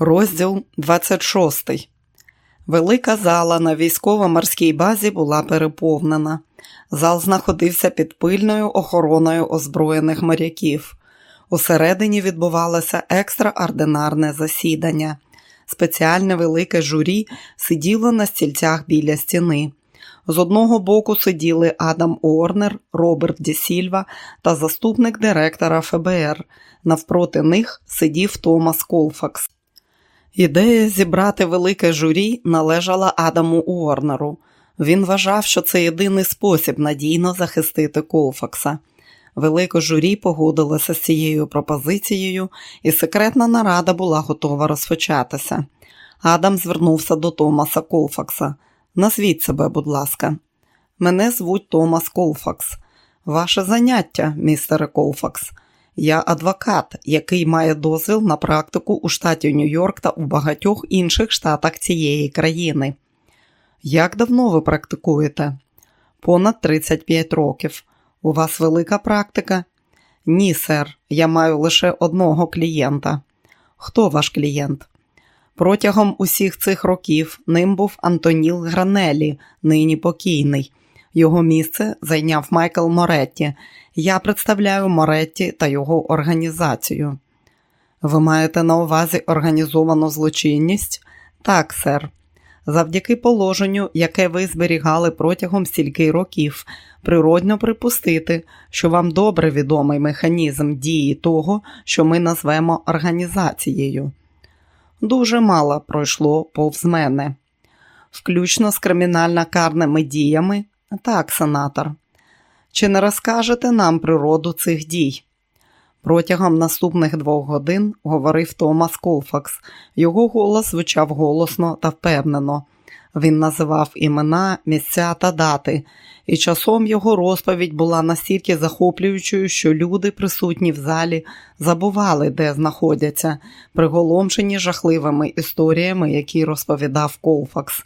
Розділ 26. Велика зала на військово-морській базі була переповнена. Зал знаходився під пильною охороною озброєних моряків. Усередині відбувалося екстраординарне засідання. Спеціальне велике журі сиділо на стільцях біля стіни. З одного боку сиділи Адам Орнер, Роберт Дісільва та заступник директора ФБР. Навпроти них сидів Томас Колфакс. Ідея зібрати велике журі належала Адаму Уорнеру. Він вважав, що це єдиний спосіб надійно захистити Колфакса. Велике журі погодилося з цією пропозицією, і секретна нарада була готова розпочатися. Адам звернувся до Томаса Колфакса. Назвіть себе, будь ласка. Мене звуть Томас Колфакс. Ваше заняття, містере Колфакс. Я адвокат, який має дозвіл на практику у штаті Нью-Йорк та у багатьох інших штатах цієї країни. Як давно ви практикуєте? Понад 35 років. У вас велика практика? Ні, сер. Я маю лише одного клієнта. Хто ваш клієнт? Протягом усіх цих років ним був Антоніл Гранелі, нині покійний. Його місце зайняв Майкл Моретті. Я представляю Моретті та його організацію. Ви маєте на увазі організовану злочинність? Так, сер. Завдяки положенню, яке ви зберігали протягом стільки років, природно припустити, що вам добре відомий механізм дії того, що ми назвемо організацією. Дуже мало пройшло повз мене. Включно з кримінально карними діями, так, сенатор. Чи не розкажете нам природу цих дій? Протягом наступних двох годин говорив Томас Колфакс. Його голос звучав голосно та впевнено. Він називав імена, місця та дати, і часом його розповідь була настільки захоплюючою, що люди, присутні в залі, забували, де знаходяться, приголомшені жахливими історіями, які розповідав Колфакс.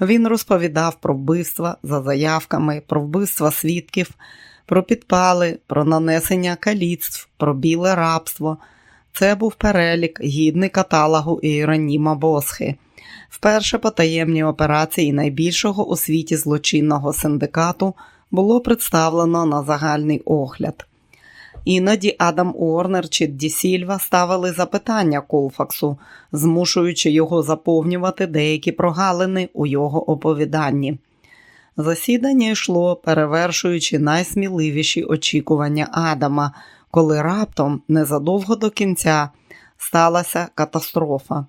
Він розповідав про вбивства за заявками, про вбивства свідків, про підпали, про нанесення каліцтв, про біле рабство. Це був перелік гідний каталогу Іероніма Босхи. Вперше по таємній операції найбільшого у світі злочинного синдикату було представлено на загальний огляд. Іноді Адам Уорнер чи Ді Сільва ставили запитання Колфаксу, змушуючи його заповнювати деякі прогалини у його оповіданні. Засідання йшло, перевершуючи найсміливіші очікування Адама, коли раптом, незадовго до кінця, сталася катастрофа.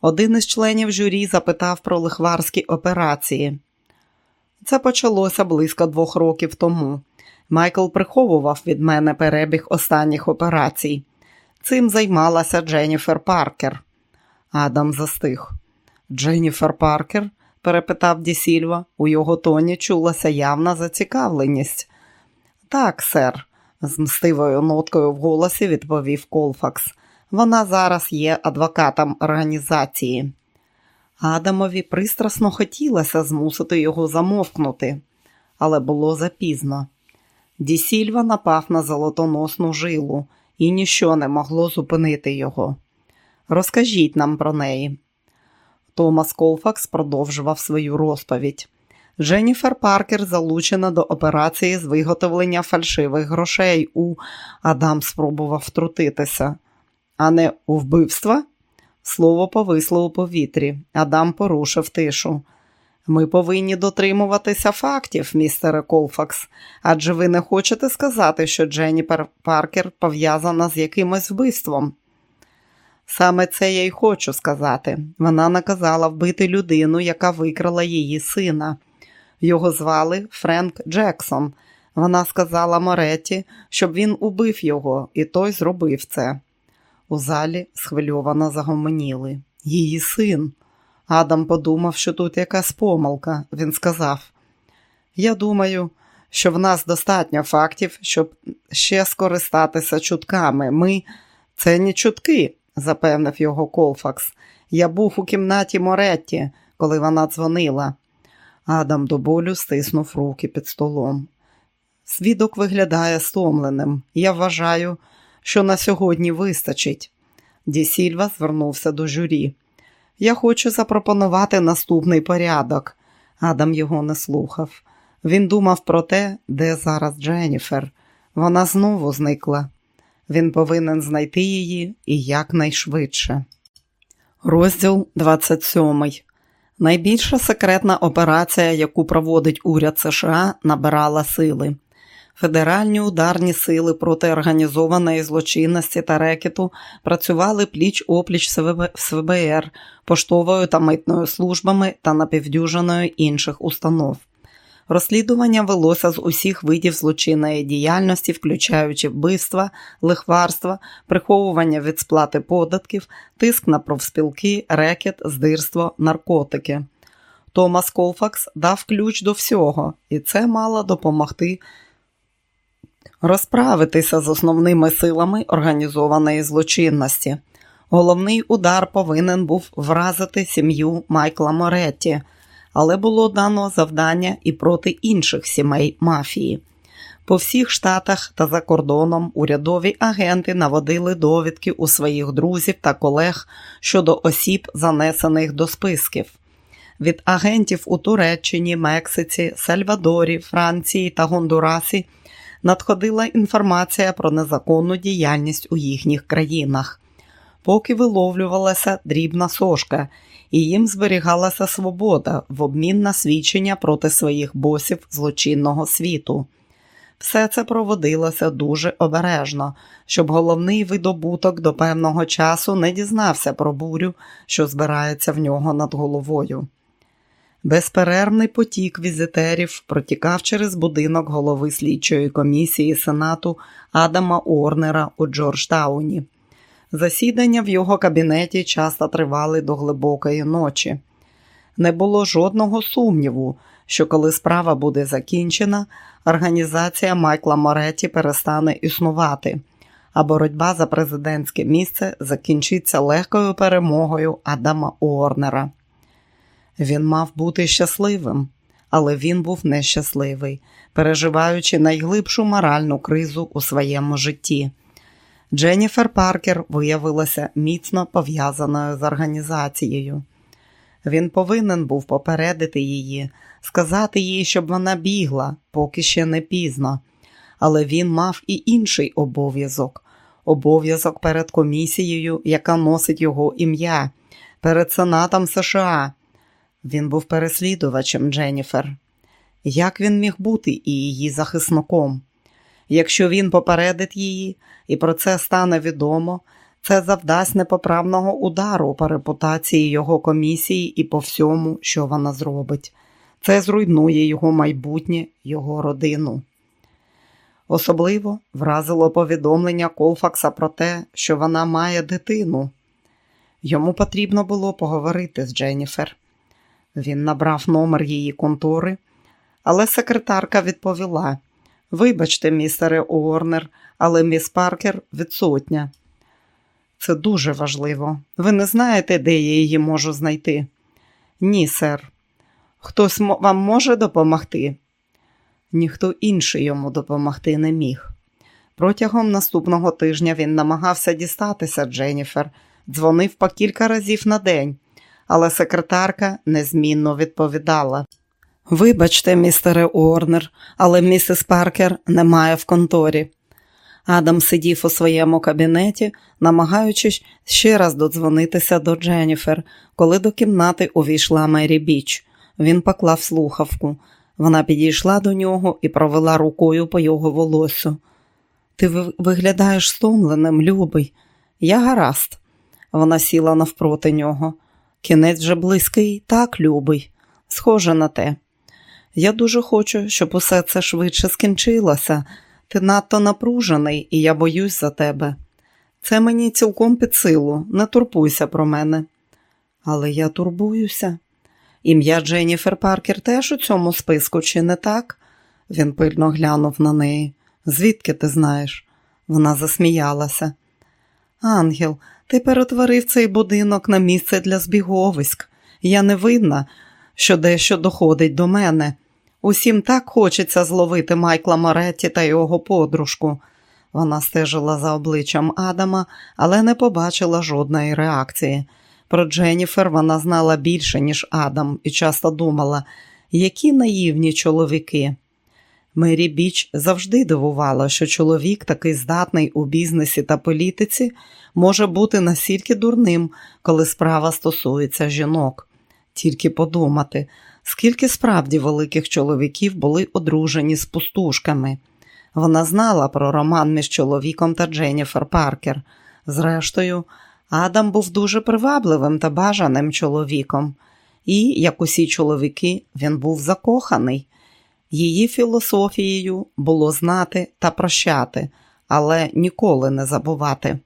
Один із членів журі запитав про лихварські операції. Це почалося близько двох років тому. Майкл приховував від мене перебіг останніх операцій. Цим займалася Дженніфер Паркер. Адам застиг. Дженніфер Паркер? перепитав Дісільва. У його тоні чулася явна зацікавленість. Так, сер, з мстивою ноткою в голосі відповів Колфакс. Вона зараз є адвокатом організації. Адамові пристрасно хотілося змусити його замовкнути, але було запізно. Дісільва напав на золотоносну жилу, і ніщо не могло зупинити його. Розкажіть нам про неї. Томас Колфакс продовжував свою розповідь. Дженніфер Паркер залучена до операції з виготовлення фальшивих грошей у Адам спробував втрутитися, а не у вбивства? Слово повисло у повітрі. Адам порушив тишу. Ми повинні дотримуватися фактів, містере Колфакс, адже ви не хочете сказати, що Дженніпер Паркер пов'язана з якимось вбивством. Саме це я й хочу сказати. Вона наказала вбити людину, яка викрала її сина. Його звали Френк Джексон. Вона сказала Моретті, щоб він убив його, і той зробив це. У залі схвильовано загомоніли. Її син. Адам подумав, що тут якась помилка. Він сказав: Я думаю, що в нас достатньо фактів, щоб ще скористатися чутками. Ми це не чутки, запевнив його Колфакс. Я був у кімнаті Моретті, коли вона дзвонила. Адам до болю стиснув руки під столом. Свідок виглядає стомленим. Я вважаю, що на сьогодні вистачить. Ді Сільва звернувся до журі. Я хочу запропонувати наступний порядок. Адам його не слухав. Він думав про те, де зараз Дженніфер. Вона знову зникла. Він повинен знайти її і якнайшвидше. Розділ 27. Найбільша секретна операція, яку проводить уряд США, набирала сили. Федеральні ударні сили проти організованої злочинності та рекету працювали пліч опліч з ФБР, поштовою та митною службами та напівдюжиною інших установ. Розслідування велося з усіх видів злочинної діяльності, включаючи вбивства, лихварства, приховування від сплати податків, тиск на профспілки, рекет, здирство, наркотики. Томас Колфакс дав ключ до всього, і це мало допомогти розправитися з основними силами організованої злочинності. Головний удар повинен був вразити сім'ю Майкла Моретті, але було дано завдання і проти інших сімей мафії. По всіх штатах та за кордоном урядові агенти наводили довідки у своїх друзів та колег щодо осіб, занесених до списків. Від агентів у Туреччині, Мексиці, Сальвадорі, Франції та Гондурасі надходила інформація про незаконну діяльність у їхніх країнах. Поки виловлювалася дрібна сошка, і їм зберігалася свобода в обмін на свідчення проти своїх босів злочинного світу. Все це проводилося дуже обережно, щоб головний видобуток до певного часу не дізнався про бурю, що збирається в нього над головою. Безперервний потік візитерів протікав через будинок голови слідчої комісії Сенату Адама Орнера у Джорджтауні. Засідання в його кабінеті часто тривали до глибокої ночі. Не було жодного сумніву, що коли справа буде закінчена, організація Майкла Моретті перестане існувати, а боротьба за президентське місце закінчиться легкою перемогою Адама Уорнера. Він мав бути щасливим, але він був нещасливий, переживаючи найглибшу моральну кризу у своєму житті. Дженніфер Паркер виявилася міцно пов'язаною з організацією. Він повинен був попередити її, сказати їй, щоб вона бігла, поки ще не пізно. Але він мав і інший обов'язок обов'язок перед комісією, яка носить його ім'я, перед Сенатом США. Він був переслідувачем Дженніфер. Як він міг бути і її захисником? Якщо він попередить її і про це стане відомо, це завдасть непоправного удару по репутації його комісії і по всьому, що вона зробить. Це зруйнує його майбутнє, його родину. Особливо вразило повідомлення Колфакса про те, що вона має дитину. Йому потрібно було поговорити з Дженніфер. Він набрав номер її контори, але секретарка відповіла: Вибачте, містере Уорнер, але міс Паркер відсутня. Це дуже важливо. Ви не знаєте, де я її можу знайти? Ні, сер. Хтось вам може допомогти? Ніхто інший йому допомогти не міг. Протягом наступного тижня він намагався дістатися Дженніфер, дзвонив по кілька разів на день, але секретарка незмінно відповідала. Вибачте, містере Уорнер, але місіс Паркер немає в конторі. Адам сидів у своєму кабінеті, намагаючись ще раз додзвонитися до Дженніфер, коли до кімнати увійшла Мері Біч. Він поклав слухавку. Вона підійшла до нього і провела рукою по його волосю. Ти виглядаєш стомленим, любий. Я гаразд. Вона сіла навпроти нього. Кінець вже близький, так, любий. Схоже на те. Я дуже хочу, щоб усе це швидше скінчилося. Ти надто напружений, і я боюсь за тебе. Це мені цілком під силу, не турбуйся про мене. Але я турбуюся. Ім'я Дженніфер Паркер теж у цьому списку, чи не так? Він пильно глянув на неї. Звідки ти знаєш? Вона засміялася. Ангел, ти перетворив цей будинок на місце для збіговиськ. Я не винна, що дещо доходить до мене. Усім так хочеться зловити Майкла Моретті та його подружку. Вона стежила за обличчям Адама, але не побачила жодної реакції. Про Дженніфер вона знала більше, ніж Адам, і часто думала, які наївні чоловіки. Мері Біч завжди дивувала, що чоловік, такий здатний у бізнесі та політиці, може бути настільки дурним, коли справа стосується жінок. Тільки подумати, скільки справді великих чоловіків були одружені з пустушками. Вона знала про роман між чоловіком та Дженніфер Паркер. Зрештою, Адам був дуже привабливим та бажаним чоловіком, і, як усі чоловіки, він був закоханий. Її філософією було знати та прощати, але ніколи не забувати.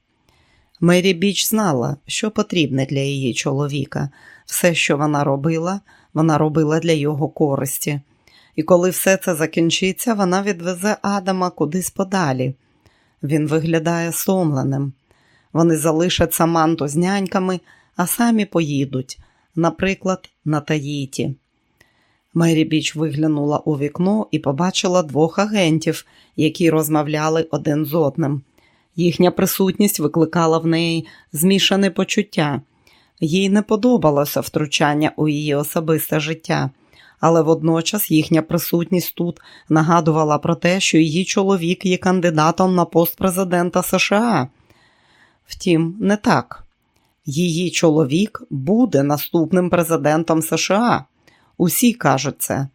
Мері Біч знала, що потрібне для її чоловіка. Все, що вона робила, вона робила для його користі. І коли все це закінчиться, вона відвезе Адама кудись подалі. Він виглядає сомленим. Вони залишать Саманту з няньками, а самі поїдуть, наприклад, на Таїті. Мері Біч виглянула у вікно і побачила двох агентів, які розмовляли один з одним. Їхня присутність викликала в неї змішане почуття. Їй не подобалося втручання у її особисте життя, але водночас їхня присутність тут нагадувала про те, що її чоловік є кандидатом на пост президента США. Втім, не так. Її чоловік буде наступним президентом США. Усі кажуть це.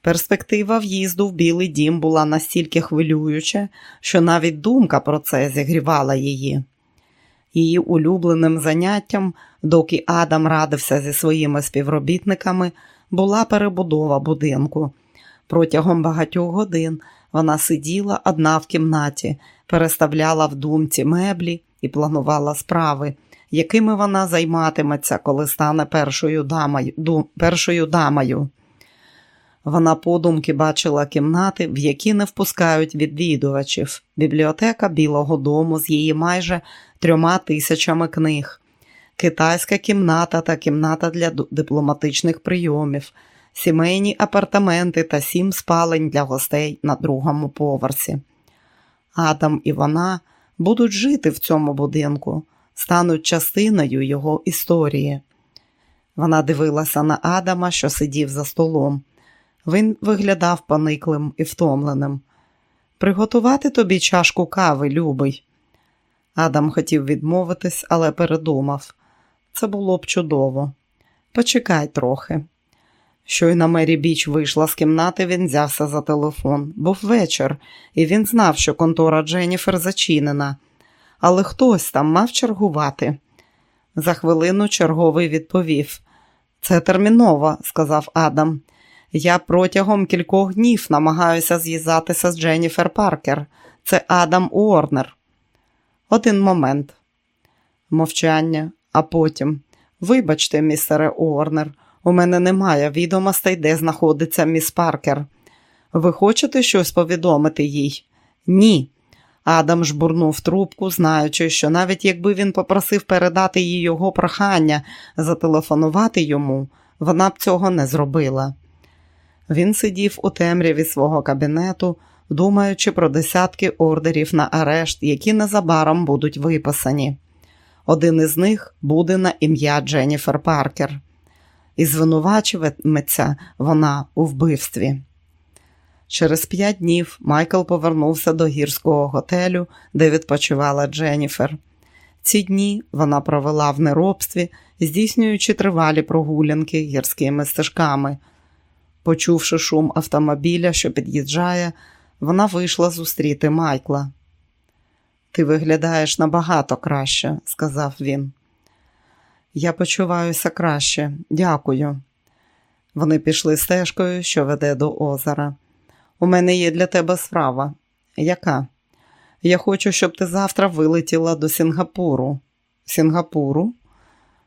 Перспектива в'їзду в Білий дім була настільки хвилююча, що навіть думка про це зігрівала її. Її улюбленим заняттям, доки Адам радився зі своїми співробітниками, була перебудова будинку. Протягом багатьох годин вона сиділа одна в кімнаті, переставляла в думці меблі і планувала справи, якими вона займатиметься, коли стане першою дамою. Ду, першою дамою. Вона подумки бачила кімнати, в які не впускають відвідувачів, бібліотека Білого дому з її майже трьома тисячами книг, китайська кімната та кімната для дипломатичних прийомів, сімейні апартаменти та сім спалень для гостей на другому поверсі. Адам і вона будуть жити в цьому будинку, стануть частиною його історії. Вона дивилася на Адама, що сидів за столом. Він виглядав пониклим і втомленим. Приготувати тобі чашку кави, любий. Адам хотів відмовитись, але передумав. Це було б чудово. Почекай трохи. Щойно Мері Біч вийшла з кімнати, він взявся за телефон. Був вечір, і він знав, що контора Дженніфер зачинена, але хтось там мав чергувати. За хвилину черговий відповів. Це терміново, сказав Адам. Я протягом кількох днів намагаюся зв'язатися з Дженніфер Паркер. Це Адам Уорнер. Один момент. Мовчання, а потім. Вибачте, містере Уорнер, у мене немає відомостей, де знаходиться міс Паркер. Ви хочете щось повідомити їй? Ні. Адам жбурнув трубку, знаючи, що навіть якби він попросив передати їй його прохання, зателефонувати йому, вона б цього не зробила. Він сидів у темряві свого кабінету, думаючи про десятки ордерів на арешт, які незабаром будуть виписані. Один із них буде на ім'я Дженніфер Паркер, і звинувачуватиметься вона у вбивстві. Через п'ять днів Майкл повернувся до гірського готелю, де відпочивала Дженніфер. Ці дні вона провела в неробстві, здійснюючи тривалі прогулянки гірськими стежками. Почувши шум автомобіля, що під'їжджає, вона вийшла зустріти Майкла. Ти виглядаєш набагато краще, сказав він. Я почуваюся краще, дякую. Вони пішли стежкою, що веде до озера. У мене є для тебе справа. Яка? Я хочу, щоб ти завтра вилетіла до Сінгапуру. Сінгапуру?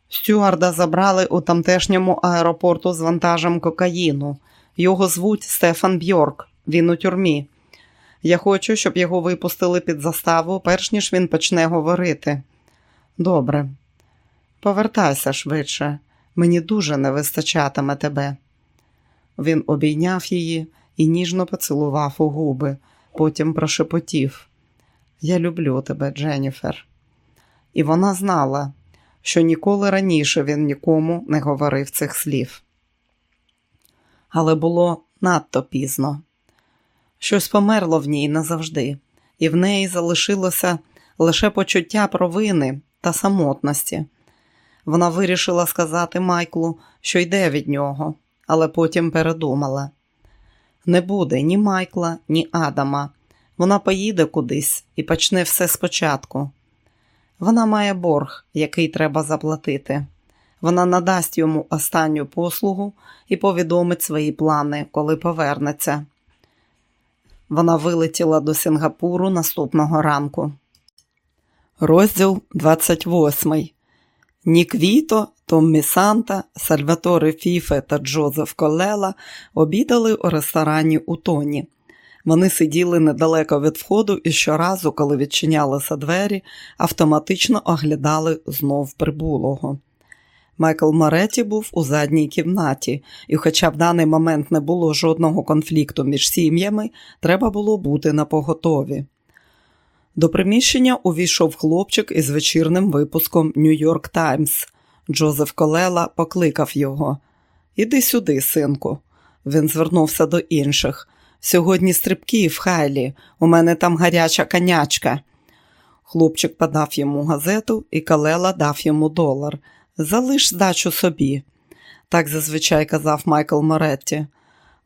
Стюарда забрали у тамтешньому аеропорту з вантажем кокаїну. Його звуть Стефан Бьорк, він у тюрмі. Я хочу, щоб його випустили під заставу, перш ніж він почне говорити. Добре, повертайся швидше, мені дуже не вистачатиме тебе. Він обійняв її і ніжно поцілував у губи, потім прошепотів. Я люблю тебе, Дженніфер. І вона знала, що ніколи раніше він нікому не говорив цих слів. Але було надто пізно. Щось померло в ній назавжди, і в неї залишилося лише почуття провини та самотності. Вона вирішила сказати Майклу, що йде від нього, але потім передумала. Не буде ні Майкла, ні Адама. Вона поїде кудись і почне все спочатку. Вона має борг, який треба заплатити. Вона надасть йому останню послугу і повідомить свої плани, коли повернеться. Вона вилетіла до Сінгапуру наступного ранку. Розділ 28. Нік Віто, Томмі Санта, Сальваторе Фіфе та Джозеф Колела обідали у ресторані у Тоні. Вони сиділи недалеко від входу і щоразу, коли відчинялися двері, автоматично оглядали знов прибулого. Майкл Мореті був у задній кімнаті, і, хоча в даний момент не було жодного конфлікту між сім'ями, треба було бути на поготові. До приміщення увійшов хлопчик із вечірним випуском Нью-Йорк Таймс. Джозеф Колела покликав його. Іди сюди, синку. Він звернувся до інших. Сьогодні стрибки в Хайлі, у мене там гаряча конячка. Хлопчик подав йому газету, і Калела дав йому долар. Залиш здачу собі, так зазвичай казав Майкл Моретті.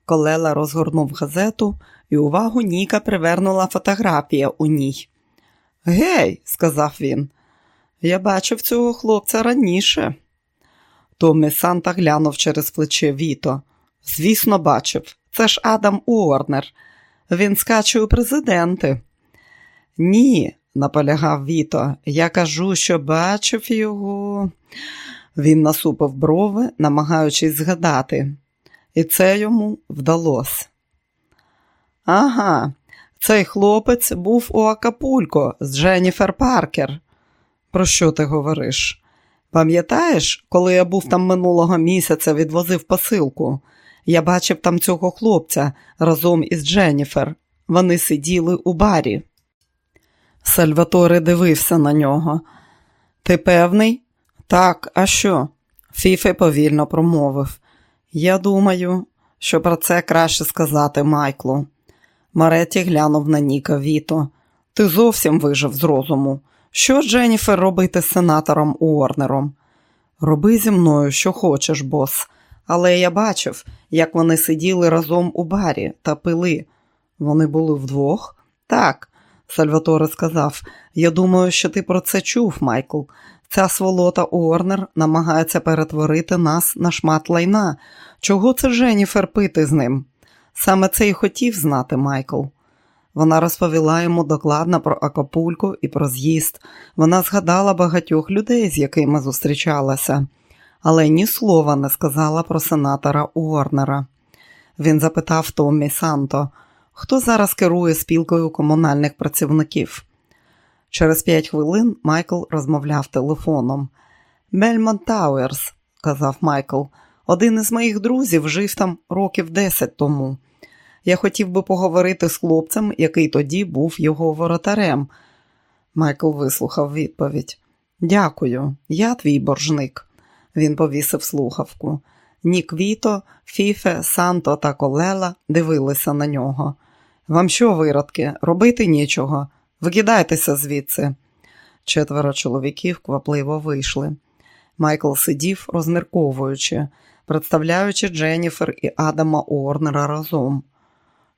Колела розгорнув газету, і увагу Ніка привернула фотографія у ній. Гей, сказав він, я бачив цього хлопця раніше. Томі Санта глянув через плече Віто. Звісно, бачив. Це ж Адам Уорнер. Він скаче у президенти. Ні, наполягав Віто. Я кажу, що бачив його. Він насупив брови, намагаючись згадати, і це йому вдалося. Ага, цей хлопець був у Акапулько з Дженніфер Паркер. Про що ти говориш? Пам'ятаєш, коли я був там минулого місяця, відвозив посилку? Я бачив там цього хлопця разом із Дженніфер. Вони сиділи у барі. Сальваторе дивився на нього. Ти певний? Так, а що? Фіфе повільно промовив. Я думаю, що про це краще сказати Майклу. Мареті глянув на Ніка Віто. Ти зовсім вижив з розуму. Що Дженніфер робити з сенатором Уорнером? Роби зі мною, що хочеш, бос. Але я бачив, як вони сиділи разом у барі та пили. Вони були вдвох? Так, Сальваторе сказав. Я думаю, що ти про це чув, Майкл. Ця сволота Уорнер намагається перетворити нас на шмат лайна. Чого це Женіфер пити з ним? Саме це й хотів знати Майкл. Вона розповіла йому докладно про Акапульку і про з'їзд. Вона згадала багатьох людей, з якими зустрічалася, але ні слова не сказала про сенатора Уорнера. Він запитав Томмі Санто, хто зараз керує спілкою комунальних працівників. Через п'ять хвилин Майкл розмовляв телефоном. Бельмонт Тауерс, казав Майкл, один із моїх друзів жив там років десять тому. Я хотів би поговорити з хлопцем, який тоді був його воротарем. Майкл вислухав відповідь. Дякую, я твій боржник. Він повісив слухавку. Нік Віто, Фіфе, Санто та Колела дивилися на нього. Вам що, виродки, робити нічого? Викидайтеся звідси. Четверо чоловіків квапливо вийшли. Майкл сидів, розмірковуючи, представляючи Дженніфер і Адама Уорнера разом.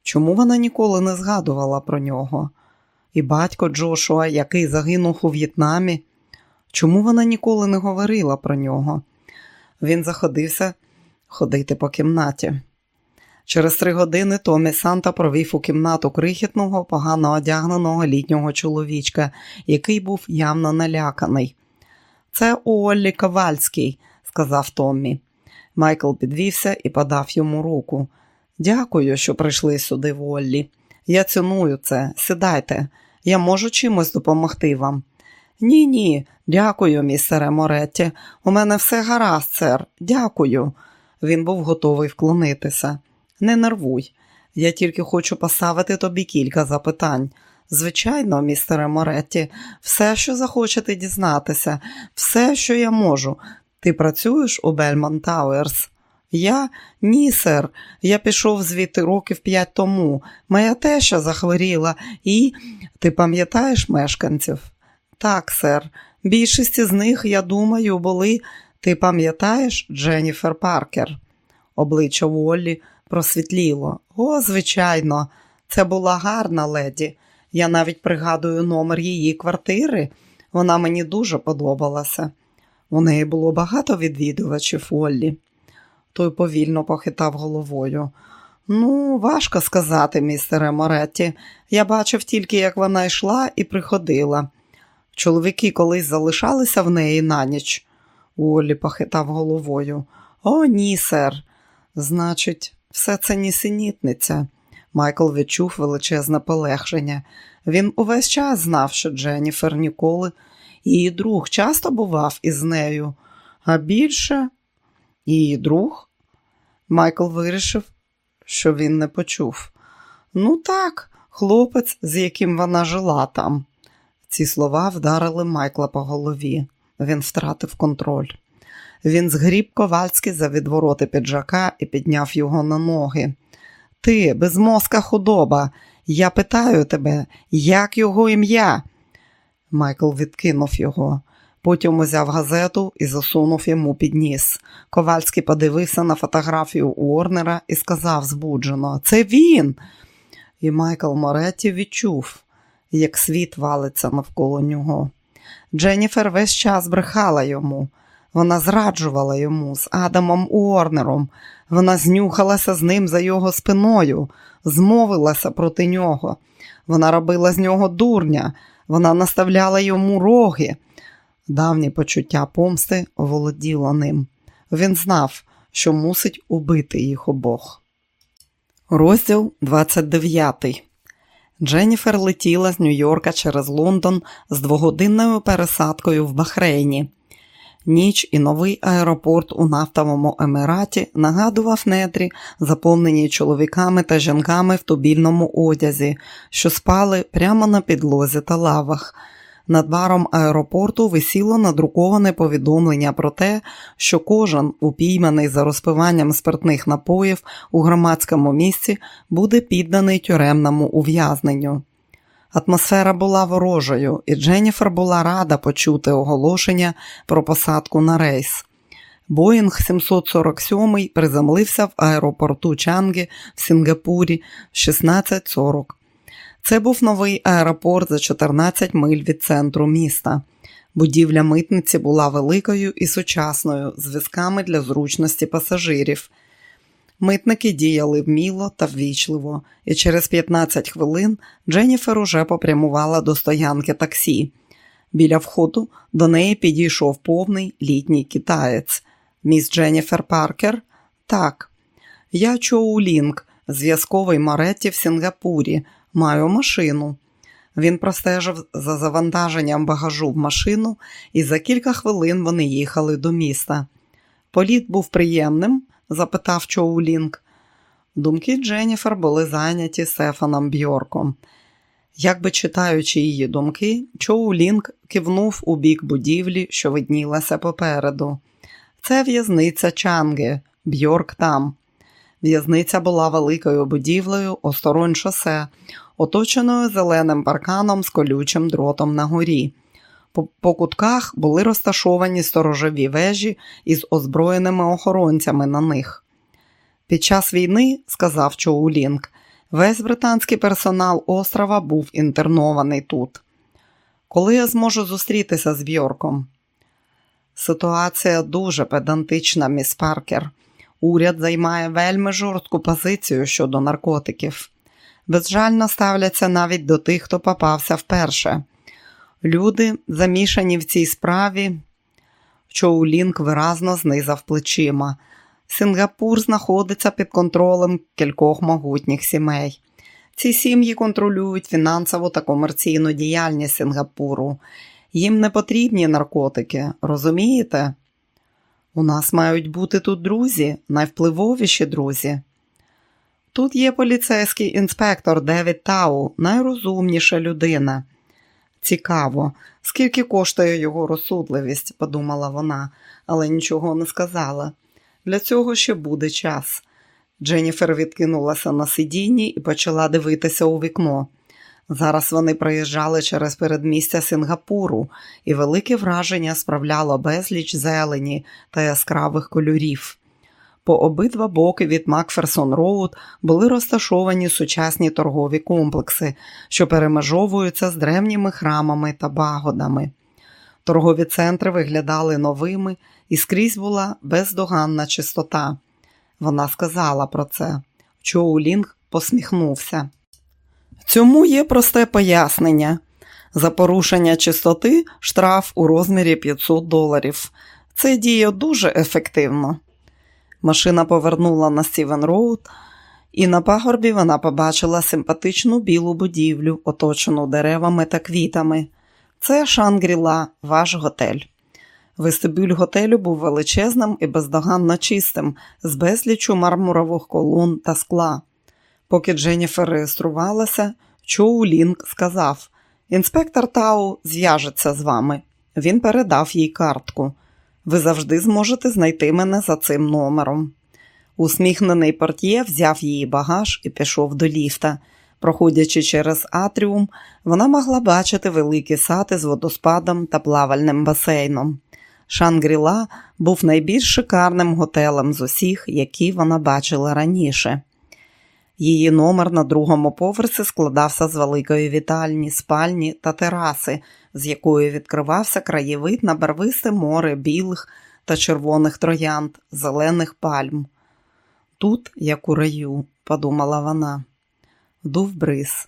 Чому вона ніколи не згадувала про нього? І батько Джошуа, який загинув у В'єтнамі, чому вона ніколи не говорила про нього? Він заходився ходити по кімнаті. Через три години Томі Санта провів у кімнату крихітного, погано одягненого літнього чоловічка, який був явно наляканий. Це Уоллі Ковальський, сказав Томмі. Майкл підвівся і подав йому руку. Дякую, що прийшли сюди, Воллі. Я ціную це. Сідайте, я можу чимось допомогти вам. Ні, ні, дякую, містере Моретті. У мене все гаразд, сер. Дякую. Він був готовий вклонитися. Не нервуй. Я тільки хочу поставити тобі кілька запитань. Звичайно, містере Моретті, все, що захочете дізнатися, все, що я можу. Ти працюєш у Бельман Тауерс? Я ні, сер. Я пішов звідти років п'ять тому. Моя теща захворіла, і ти пам'ятаєш мешканців? Так, сер. Більшість з них, я думаю, були. Ти пам'ятаєш Дженніфер Паркер? Обличчя Воллі просвітліло. О, звичайно, це була гарна леді. Я навіть пригадую номер її квартири. Вона мені дуже подобалася. У неї було багато відвідувачів Оллі. Той повільно похитав головою. Ну, важко сказати, містере Моретті. Я бачив тільки, як вона йшла і приходила. Чоловіки колись залишалися в неї на ніч. Оллі похитав головою. О, ні, сер. Значить, все це нісенітниця. Майкл відчув величезне полегшення. Він увесь час знав, що Дженніфер ніколи, її друг часто бував із нею, а більше її друг. Майкл вирішив, що він не почув. Ну так, хлопець, з яким вона жила там. Ці слова вдарили Майкла по голові. Він втратив контроль. Він згріб ковальський за відвороти піджака і підняв його на ноги. Ти, безмозка худоба, я питаю тебе, як його ім'я? Майкл відкинув його. Потім узяв газету і засунув йому під ніс. Ковальський подивився на фотографію Уорнера і сказав збуджено: Це він. І Майкл Моретті відчув, як світ валиться навколо нього. Дженніфер весь час брехала йому. Вона зраджувала йому з Адамом Уорнером. Вона знюхалася з ним за його спиною, змовилася проти нього. Вона робила з нього дурня, вона наставляла йому роги. Давнє почуття помсти оволоділо ним. Він знав, що мусить убити їх обох. Розділ 29 Дженніфер летіла з Нью-Йорка через Лондон з двогодинною пересадкою в Бахрейні. Ніч і новий аеропорт у нафтовому еміраті нагадував нетрі, заповнені чоловіками та жінками в тубільному одязі, що спали прямо на підлозі та лавах. Над баром аеропорту висіло надруковане повідомлення про те, що кожен, упійманий за розпиванням спиртних напоїв у громадському місці, буде підданий тюремному ув'язненню. Атмосфера була ворожою, і Дженніфер була рада почути оголошення про посадку на рейс. Боїнг 747 приземлився в аеропорту Чанги в Сінгапурі в 16.40. Це був новий аеропорт за 14 миль від центру міста. Будівля митниці була великою і сучасною, з візками для зручності пасажирів. Митники діяли вміло та ввічливо, і через 15 хвилин Дженніфер уже попрямувала до стоянки таксі. Біля входу до неї підійшов повний літній китаєць. Міс Дженніфер Паркер? Так. Я Чоу Лінг, зв'язковий Маретті в Сінгапурі. Маю машину. Він простежив за завантаженням багажу в машину, і за кілька хвилин вони їхали до міста. Політ був приємним запитав Чоу Лінг. Думки Дженніфер були зайняті Стефаном Бьорком. Якби читаючи її думки, Чоу Лінк кивнув у бік будівлі, що виднілася попереду. Це в'язниця Чанги, Бьорк там. В'язниця була великою будівлею, осторонь шосе, оточеною зеленим парканом з колючим дротом на горі. По, кутках були розташовані сторожові вежі із озброєними охоронцями на них. Під час війни, сказав Чоулінг, весь британський персонал острова був інтернований тут. Коли я зможу зустрітися з Бьорком? Ситуація дуже педантична, міс Паркер. Уряд займає вельми жорстку позицію щодо наркотиків. Безжально ставляться навіть до тих, хто попався вперше. Люди, замішані в цій справі, Чоулінг виразно знизав плечима. Сингапур знаходиться під контролем кількох могутніх сімей. Ці сім'ї контролюють фінансову та комерційну діяльність Сингапуру. Їм не потрібні наркотики, розумієте? У нас мають бути тут друзі, найвпливовіші друзі. Тут є поліцейський інспектор Девід Тау, найрозумніша людина. Цікаво, скільки коштує його розсудливість, подумала вона, але нічого не сказала. Для цього ще буде час. Дженніфер відкинулася на сидінні і почала дивитися у вікно. Зараз вони проїжджали через передмістя Сингапуру, і велике враження справляло безліч зелені та яскравих кольорів. По обидва боки від Макферсон Роуд були розташовані сучасні торгові комплекси, що перемежовуються з древніми храмами та пагодами. Торгові центри виглядали новими і скрізь була бездоганна чистота. Вона сказала про це. Чоу Лінг посміхнувся. Цьому є просте пояснення. За порушення чистоти штраф у розмірі 500 доларів. Це діє дуже ефективно. Машина повернула на Стівен Роуд, і на пагорбі вона побачила симпатичну білу будівлю, оточену деревами та квітами. Це Шангріла, ваш готель. Вестибюль готелю був величезним і бездоганно чистим, з безлічу мармурових колон та скла. Поки Дженніфер реєструвалася, Чоу Лінк сказав: Інспектор Тау зв'яжеться з вами. Він передав їй картку. Ви завжди зможете знайти мене за цим номером. Усміхнений портьє взяв її багаж і пішов до ліфта. Проходячи через атріум, вона могла бачити великий сад із водоспадом та плавальним басейном. Шангріла був найбільш шикарним готелем з усіх, які вона бачила раніше. Її номер на другому поверсі складався з великої вітальні, спальні та тераси, з якої відкривався краєвид на барвисте море білих та червоних троянд, зелених пальм. Тут, як у раю, подумала вона, дув бриз.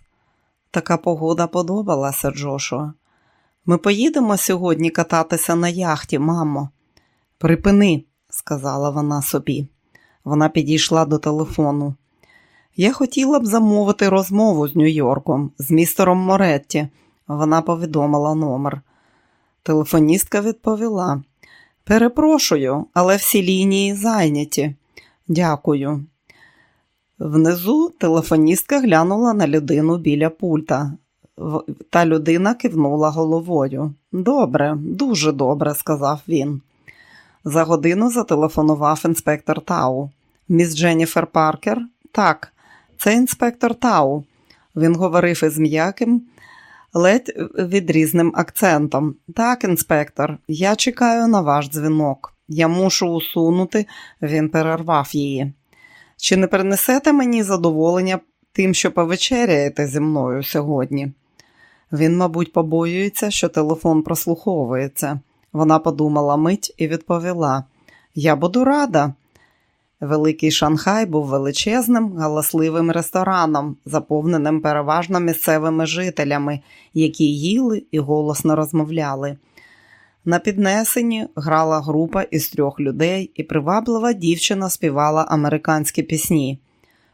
Така погода подобалася Джошуа. Ми поїдемо сьогодні кататися на яхті, мамо. Припини, сказала вона собі. Вона підійшла до телефону. Я хотіла б замовити розмову з Нью-Йорком, з містером Моретті. Вона повідомила номер. Телефоністка відповіла: Перепрошую, але всі лінії зайняті. Дякую. Внизу телефоністка глянула на людину біля пульта. Та людина кивнула головою. Добре, дуже добре, сказав він. За годину зателефонував інспектор Тау. Міс Дженніфер Паркер? Так, це інспектор Тау. Він говорив із м'яким, ледь відрізним акцентом. Так, інспектор, я чекаю на ваш дзвінок. Я мушу усунути, він перервав її. Чи не принесете мені задоволення тим, що повечеряєте зі мною сьогодні? Він, мабуть, побоюється, що телефон прослуховується. Вона подумала мить і відповіла: Я буду рада. Великий Шанхай був величезним, галасливим рестораном, заповненим переважно місцевими жителями, які їли і голосно розмовляли. На піднесенні грала група із трьох людей, і приваблива дівчина співала американські пісні.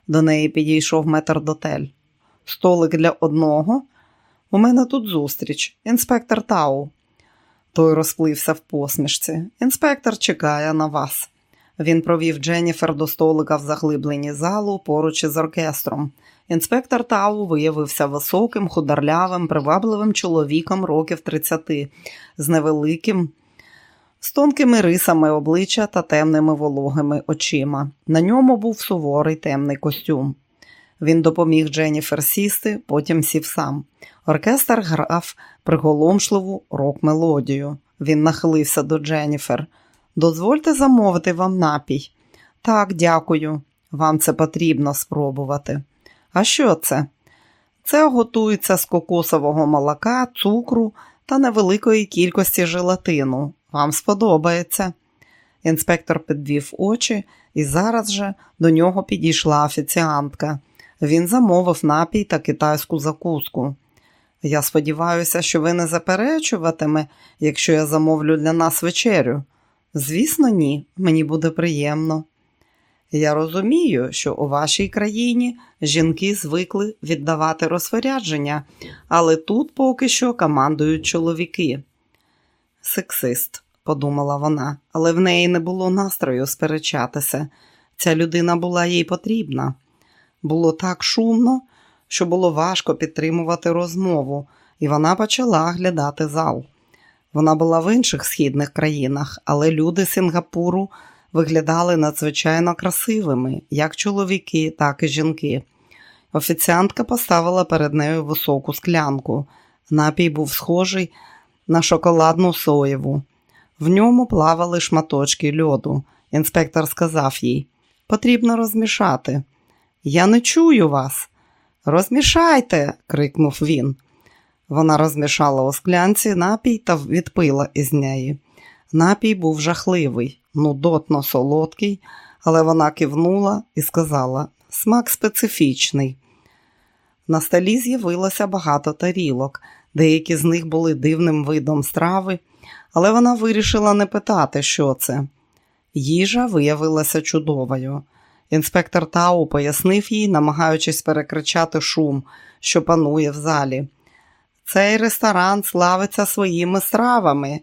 До неї підійшов метрдотель. Столик для одного. У мене тут зустріч, інспектор Тау. Той розплився в посмішці. Інспектор чекає на вас. Він провів Дженніфер до столика в заглибленні залу поруч із оркестром. Інспектор Тау виявився високим, хударлявим, привабливим чоловіком років 30, з невеликим, з тонкими рисами обличчя та темними вологими очима. На ньому був суворий темний костюм. Він допоміг Дженніфер сісти, потім сів сам. Оркестр грав приголомшливу рок-мелодію. Він нахилився до Дженніфер. Дозвольте замовити вам напій. Так, дякую. Вам це потрібно спробувати. А що це? Це готується з кокосового молока, цукру та невеликої кількості желатину. Вам сподобається. Інспектор підвів очі і зараз же до нього підійшла офіціантка. Він замовив напій та китайську закуску. Я сподіваюся, що ви не заперечуватиме, якщо я замовлю для нас вечерю. Звісно, ні, мені буде приємно. Я розумію, що у вашій країні жінки звикли віддавати розпорядження, але тут поки що командують чоловіки. Сексист, подумала вона, але в неї не було настрою сперечатися. Ця людина була їй потрібна. Було так шумно, що було важко підтримувати розмову, і вона почала оглядати зал. Вона була в інших східних країнах, але люди Сінгапуру виглядали надзвичайно красивими, як чоловіки, так і жінки. Офіціантка поставила перед нею високу склянку. Напій був схожий на шоколадну соєву. В ньому плавали шматочки льоду. Інспектор сказав їй: потрібно розмішати. Я не чую вас. Розмішайте, крикнув він. Вона розмішала у склянці напій та відпила із неї. Напій був жахливий, нудотно солодкий, але вона кивнула і сказала: смак специфічний. На столі з'явилося багато тарілок, деякі з них були дивним видом страви, але вона вирішила не питати, що це. Їжа виявилася чудовою. Інспектор Тау пояснив їй, намагаючись перекричати шум, що панує в залі. Цей ресторан славиться своїми стравами.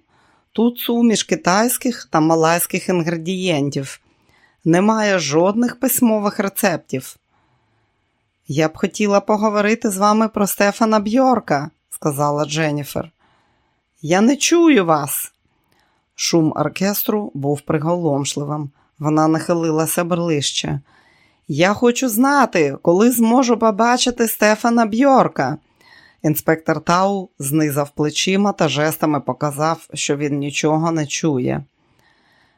Тут суміш китайських та малайських інгредієнтів. Немає жодних письмових рецептів. Я б хотіла поговорити з вами про Стефана Бьорка, сказала Дженніфер. Я не чую вас. Шум оркестру був приголомшливим. Вона нахилилася ближче. Я хочу знати, коли зможу побачити Стефана Бьорка. Інспектор Тау знизав плечима та жестами показав, що він нічого не чує.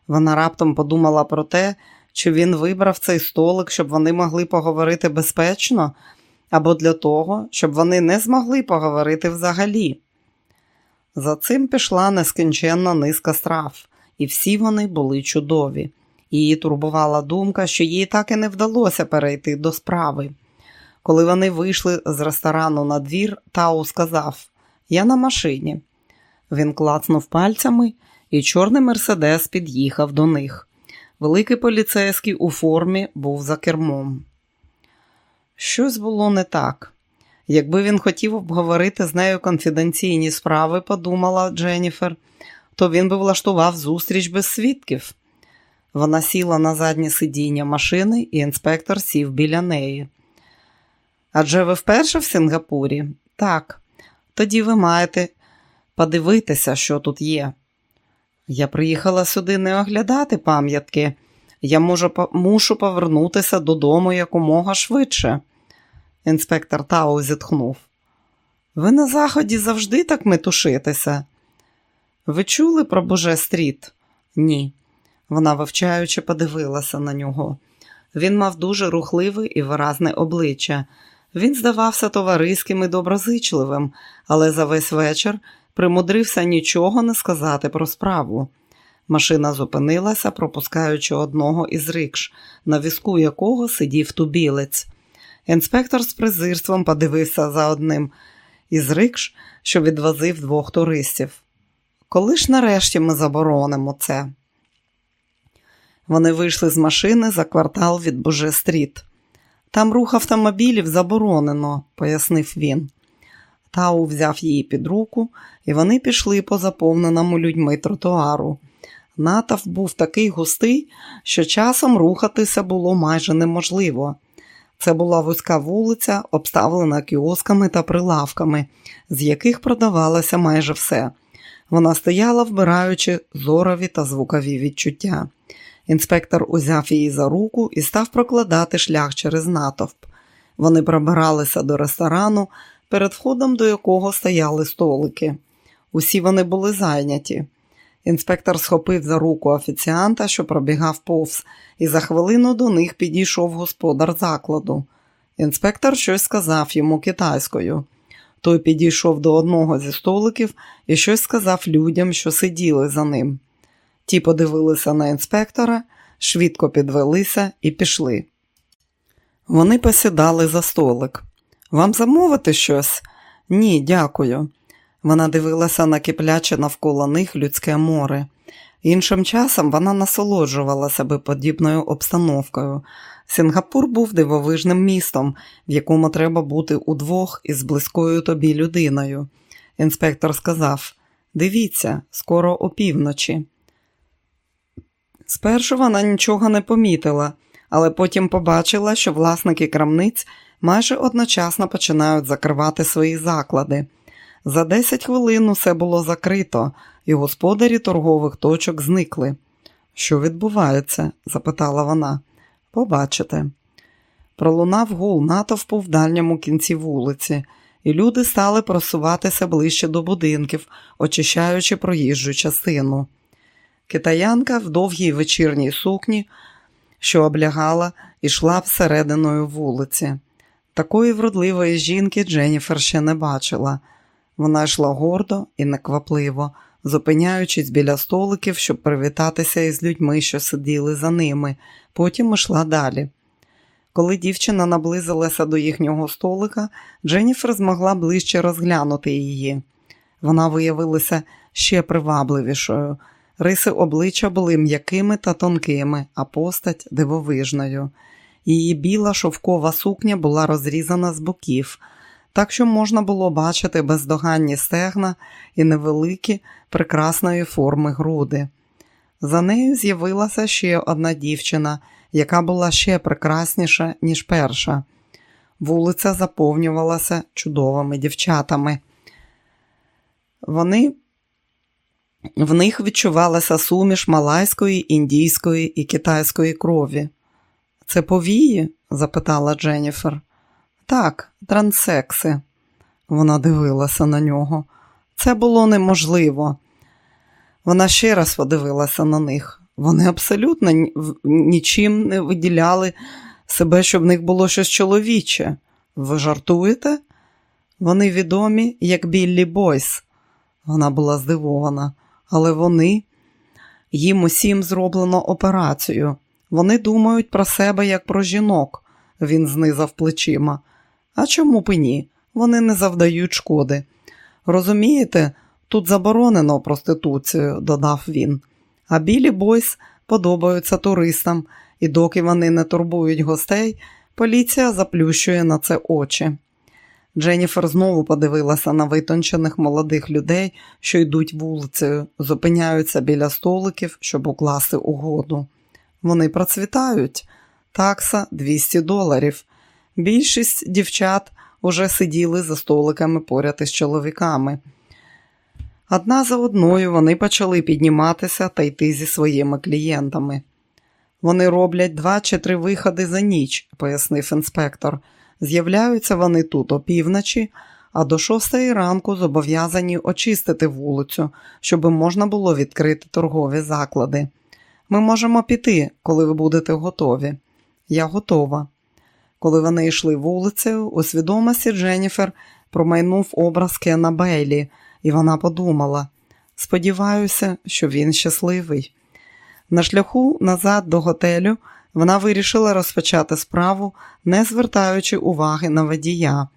Вона раптом подумала про те, чи він вибрав цей столик, щоб вони могли поговорити безпечно, або для того, щоб вони не змогли поговорити взагалі. За цим пішла нескінченна низка страв, і всі вони були чудові. Її турбувала думка, що їй так і не вдалося перейти до справи. Коли вони вийшли з ресторану на двір, Тау сказав: Я на машині. Він клацнув пальцями, і чорний Мерседес під'їхав до них. Великий поліцейський у формі був за кермом. Щось було не так. Якби він хотів обговорити з нею конфіденційні справи, подумала Дженніфер, то він би влаштував зустріч без свідків. Вона сіла на заднє сидіння машини, і інспектор сів біля неї. Адже ви вперше в Сингапурі? Так. Тоді ви маєте подивитися, що тут є. Я приїхала сюди не оглядати пам'ятки. Я можу, мушу повернутися додому якомога швидше. Інспектор Тау зітхнув. Ви на заході завжди так метушитеся. Ви чули про Боже стріт? Ні. Вона вивчаючи подивилася на нього. Він мав дуже рухливе і виразне обличчя. Він здавався товариським і доброзичливим, але за весь вечір примудрився нічого не сказати про справу. Машина зупинилася, пропускаючи одного із рикш, на візку якого сидів тубілець. Інспектор з презирством подивився за одним із рикш, що відвозив двох туристів. Коли ж нарешті ми заборонимо це? Вони вийшли з машини за квартал від Боже-стріт. Там рух автомобілів заборонено, пояснив він. Тау взяв її під руку, і вони пішли по заповненому людьми тротуару. Натовп був такий густий, що часом рухатися було майже неможливо. Це була вузька вулиця, обставлена кіосками та прилавками, з яких продавалося майже все. Вона стояла, вбираючи зорові та звукові відчуття. Інспектор узяв її за руку і став прокладати шлях через натовп. Вони пробиралися до ресторану, перед входом до якого стояли столики. Усі вони були зайняті. Інспектор схопив за руку офіціанта, що пробігав повз, і за хвилину до них підійшов господар закладу. Інспектор щось сказав йому китайською. Той підійшов до одного зі столиків і щось сказав людям, що сиділи за ним. Ті подивилися на інспектора, швидко підвелися і пішли. Вони посідали за столик. Вам замовити щось? Ні, дякую. Вона дивилася на кипляче навколо них людське море. Іншим часом вона насолоджувала себе подібною обстановкою. Сінгапур був дивовижним містом, в якому треба бути удвох із близькою тобі людиною. Інспектор сказав: Дивіться, скоро опівночі. Спершу вона нічого не помітила, але потім побачила, що власники крамниць майже одночасно починають закривати свої заклади. За 10 хвилин усе було закрито, і господарі торгових точок зникли. Що відбувається? запитала вона. Побачите. Пролунав гул натовпу в дальньому кінці вулиці, і люди стали просуватися ближче до будинків, очищаючи проїжджу частину. Китаянка в довгій вечірній сукні, що облягала, ішла всерединою вулиці. Такої вродливої жінки Дженніфер ще не бачила. Вона йшла гордо і неквапливо, зупиняючись біля столиків, щоб привітатися із людьми, що сиділи за ними, потім йшла далі. Коли дівчина наблизилася до їхнього столика, Дженніфер змогла ближче розглянути її. Вона виявилася ще привабливішою. Риси обличчя були м'якими та тонкими, а постать дивовижною. Її біла шовкова сукня була розрізана з боків, так що можна було бачити бездоганні стегна і невеликі прекрасної форми груди. За нею з'явилася ще одна дівчина, яка була ще прекрасніша, ніж перша. Вулиця заповнювалася чудовими дівчатами. Вони в них відчувалася суміш малайської, індійської і китайської крові. Це повії? запитала Дженніфер. Так, трансекси. Вона дивилася на нього. Це було неможливо. Вона ще раз подивилася на них. Вони абсолютно нічим не виділяли себе, щоб в них було щось чоловіче. Ви жартуєте? Вони відомі, як Біллі Бойс. Вона була здивована, але вони, їм усім зроблено операцію. Вони думають про себе як про жінок, він знизав плечима. А чому б і ні? Вони не завдають шкоди. Розумієте, тут заборонено проституцію, додав він. А білі бойс подобаються туристам, і доки вони не турбують гостей, поліція заплющує на це очі. Дженніфер знову подивилася на витончених молодих людей, що йдуть вулицею, зупиняються біля столиків, щоб укласти угоду. Вони процвітають. Такса 200 доларів. Більшість дівчат уже сиділи за столиками поряд із чоловіками. Одна за одною вони почали підніматися та йти зі своїми клієнтами. Вони роблять два чи три виходи за ніч, пояснив інспектор. З'являються вони тут опівночі, а до шостої ранку зобов'язані очистити вулицю, щоб можна було відкрити торгові заклади. Ми можемо піти, коли ви будете готові. Я готова. Коли вони йшли вулицею, у свідомості Дженніфер промайнув образ Кена Бейлі, і вона подумала: сподіваюся, що він щасливий. На шляху назад до готелю вона вирішила розпочати справу, не звертаючи уваги на водія.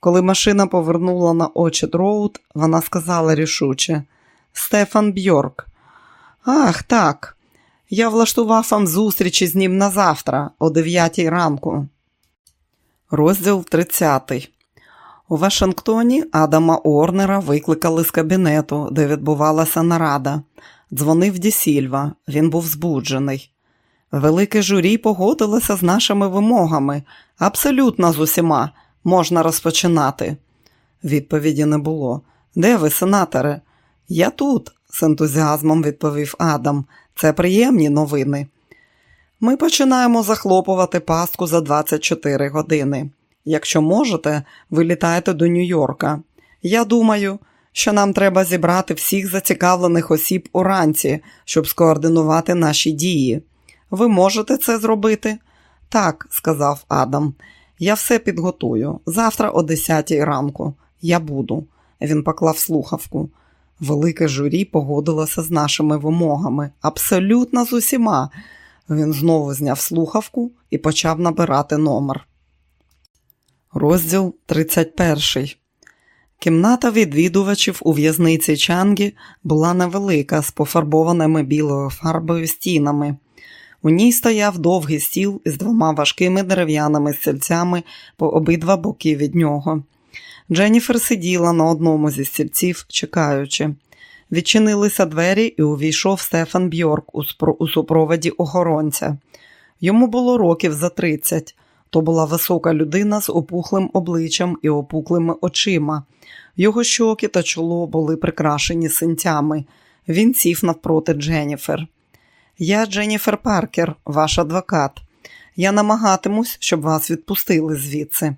Коли машина повернула на Орчед Роуд, вона сказала рішуче: Стефан Бьорк. Ах, так. Я влаштував вам зустрічі з ним на завтра, о 9 ранку. Розділ 30. У Вашингтоні Адама Орнера викликали з кабінету, де відбувалася нарада. Дзвонив Дісільва, він був збуджений. Велике журі погодилося з нашими вимогами. Абсолютно з усіма можна розпочинати. Відповіді не було. Де ви, сенаторе? Я тут, з ентузіазмом відповів Адам. Це приємні новини. Ми починаємо захлопувати пастку за 24 години. Якщо можете, вилітайте до Нью-Йорка. Я думаю, що нам треба зібрати всіх зацікавлених осіб уранці, щоб скоординувати наші дії. Ви можете це зробити? Так, сказав Адам. Я все підготую. Завтра о 10 ранку. Я буду. Він поклав слухавку. Велике журі погодилося з нашими вимогами. Абсолютно з усіма. Він знову зняв слухавку і почав набирати номер. Розділ 31. Кімната відвідувачів у в'язниці Чангі була невелика, з пофарбованими білою фарбою стінами. У ній стояв довгий стіл із двома важкими дерев'яними стільцями по обидва боки від нього. Дженніфер сиділа на одному зі стільців, чекаючи. Відчинилися двері і увійшов Стефан Бьорк у супроводі охоронця. Йому було років за 30. То була висока людина з опухлим обличчям і опуклими очима. Його щоки та чоло були прикрашені синцями. Він сів навпроти Дженніфер. Я Дженніфер Паркер, ваш адвокат. Я намагатимусь, щоб вас відпустили звідси.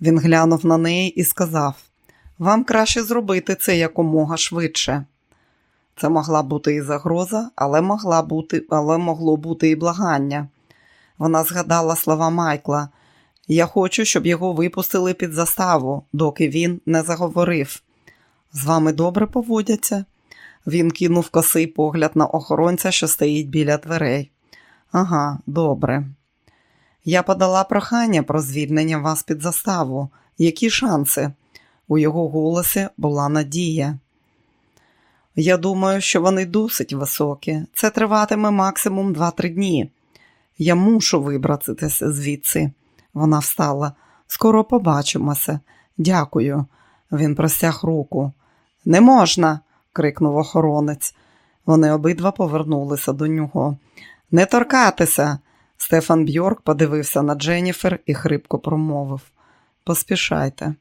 Він глянув на неї і сказав: Вам краще зробити це якомога швидше. Це могла бути і загроза, але могла бути, але могло бути і благання. Вона згадала слова Майкла. Я хочу, щоб його випустили під заставу, доки він не заговорив. З вами добре поводяться. Він кинув косий погляд на охоронця, що стоїть біля дверей. Ага, добре. Я подала прохання про звільнення вас під заставу. Які шанси? У його голосі була надія. Я думаю, що вони досить високі. Це триватиме максимум 2-3 дні. Я мушу вибратися звідси. Вона встала. Скоро побачимося. Дякую. Він простяг руку. Не можна, крикнув охоронець. Вони обидва повернулися до нього. Не торкатися. Стефан Бьорк подивився на Дженніфер і хрипко промовив Поспішайте.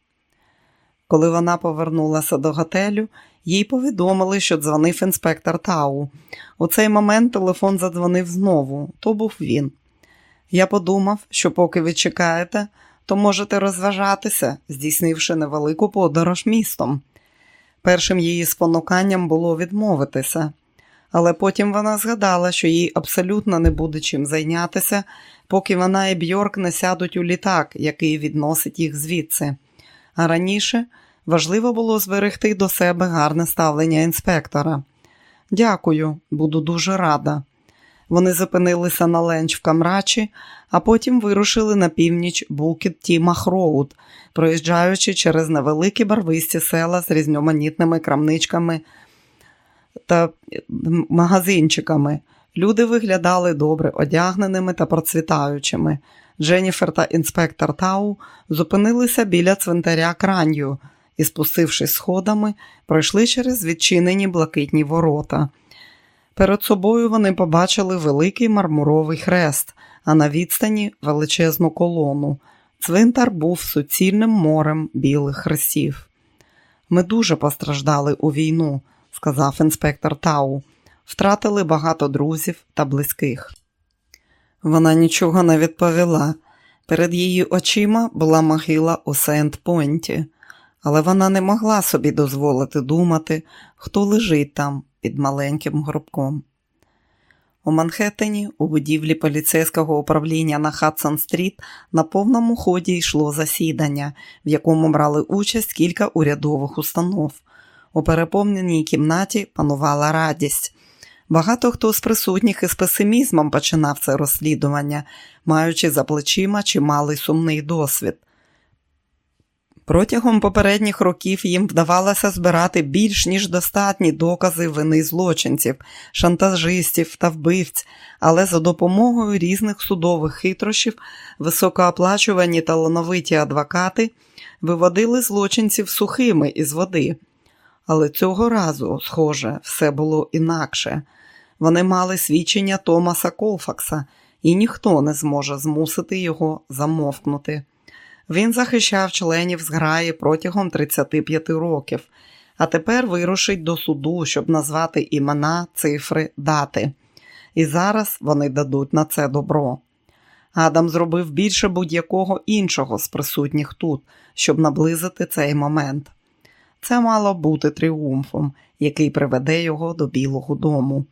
Коли вона повернулася до готелю, їй повідомили, що дзвонив інспектор Тау. У цей момент телефон задзвонив знову, то був він. Я подумав, що поки ви чекаєте, то можете розважатися, здійснивши невелику подорож містом. Першим її спонуканням було відмовитися, але потім вона згадала, що їй абсолютно не буде чим зайнятися, поки вона і Бьорк не сядуть у літак, який відносить їх звідси. А раніше важливо було зберегти до себе гарне ставлення інспектора. Дякую, буду дуже рада. Вони зупинилися на ленч в Камрачі, а потім вирушили на північ Букет Тімах Роуд, проїжджаючи через невеликі барвисті села з різноманітними крамничками та магазинчиками. Люди виглядали добре одягненими та процвітаючими. Дженніфер та інспектор Тау зупинилися біля цвинтаря кранью і, спустившись сходами, пройшли через відчинені блакитні ворота. Перед собою вони побачили великий мармуровий хрест, а на відстані величезну колону. Цвинтар був суцільним морем білих хрестів. Ми дуже постраждали у війну, сказав інспектор Тау. Втратили багато друзів та близьких. Вона нічого не відповіла. Перед її очима була могила у Сент-Пойнті, але вона не могла собі дозволити думати, хто лежить там під маленьким горбком. У Манхеттені, у будівлі поліцейського управління на Хадсон-стріт, на повному ході йшло засідання, в якому брали участь кілька урядових установ. У переповненій кімнаті панувала радість. Багато хто з присутніх із песимізмом починав це розслідування, маючи за плечима чималий сумний досвід. Протягом попередніх років їм вдавалося збирати більш ніж достатні докази вини злочинців, шантажистів та вбивць, але за допомогою різних судових хитрощів високооплачувані талановиті адвокати виводили злочинців сухими із води. Але цього разу, схоже, все було інакше. Вони мали свідчення Томаса Колфакса, і ніхто не зможе змусити його замовкнути. Він захищав членів зграї протягом 35 років, а тепер вирушить до суду, щоб назвати імена, цифри, дати. І зараз вони дадуть на це добро. Адам зробив більше будь-якого іншого з присутніх тут, щоб наблизити цей момент. Це мало бути тріумфом, який приведе його до Білого дому.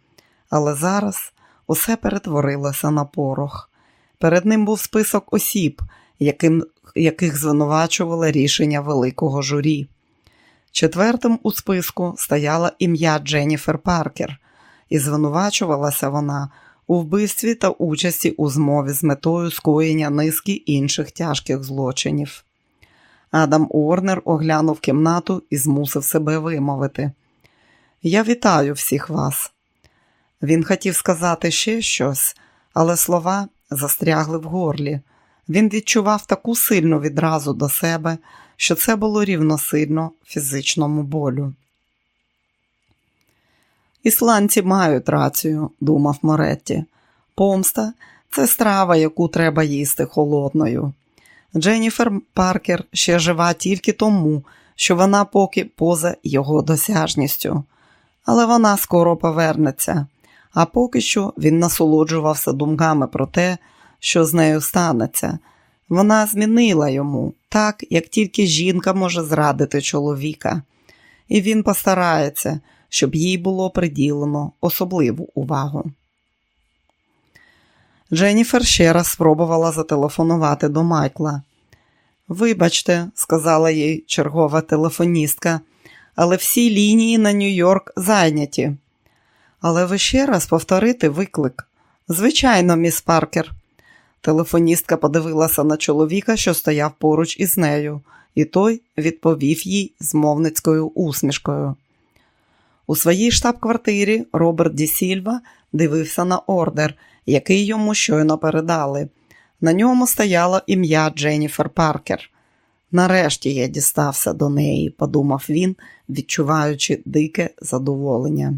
Але зараз усе перетворилося на порох. Перед ним був список осіб, яким яких звинувачували рішення великого журі. Четвертим у списку стояло ім'я Дженніфер Паркер, і звинувачувалася вона у вбивстві та участі у змові з метою скоєння низки інших тяжких злочинів. Адам Уорнер оглянув кімнату і змусив себе вимовити. Я вітаю всіх вас. Він хотів сказати ще щось, але слова застрягли в горлі. Він відчував таку сильну відразу до себе, що це було рівносильно фізичному болю. Ісландці мають рацію, думав Моретті. Помста Це страва, яку треба їсти холодною. Дженніфер Паркер ще жива тільки тому, що вона поки поза його досяжністю. Але вона скоро повернеться, а поки що він насолоджувався думками про те, що з нею станеться. Вона змінила йому так, як тільки жінка може зрадити чоловіка, і він постарається, щоб їй було приділено особливу увагу. Дженніфер ще раз спробувала зателефонувати до Майкла. Вибачте, сказала їй чергова телефоністка, але всі лінії на Нью-Йорк зайняті. Але ви ще раз повторите виклик. Звичайно, міс Паркер. Телефоністка подивилася на чоловіка, що стояв поруч із нею, і той відповів їй змовницькою усмішкою. У своїй штаб-квартирі Роберт Ді Сільва дивився на ордер, який йому щойно передали. На ньому стояло ім'я Дженніфер Паркер. Нарешті я дістався до неї, подумав він, відчуваючи дике задоволення.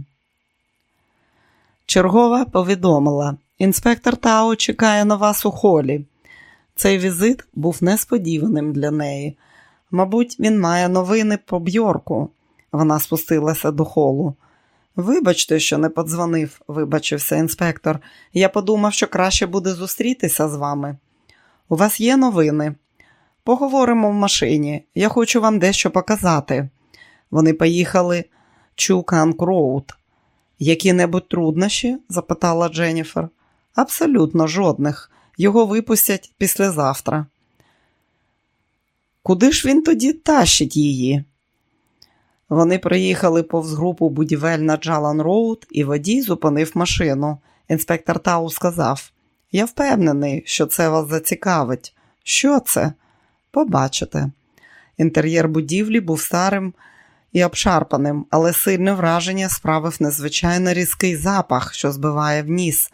Чергова повідомила, інспектор Тао чекає на вас у холі. Цей візит був несподіваним для неї. Мабуть, він має новини по Бьорку. Вона спустилася до холу. Вибачте, що не подзвонив, вибачився інспектор. Я подумав, що краще буде зустрітися з вами. У вас є новини? Поговоримо в машині. Я хочу вам дещо показати. Вони поїхали Чуканг Роуд. Які-небудь труднощі? запитала Дженніфер. Абсолютно жодних. Його випустять післязавтра. Куди ж він тоді тащить її? Вони приїхали повз групу будівель на Джалан Роуд, і водій зупинив машину. Інспектор Тау сказав: Я впевнений, що це вас зацікавить. Що це? Побачите. Інтер'єр будівлі був старим і обшарпаним, але сильне враження справив незвичайно різкий запах, що збиває в ніс.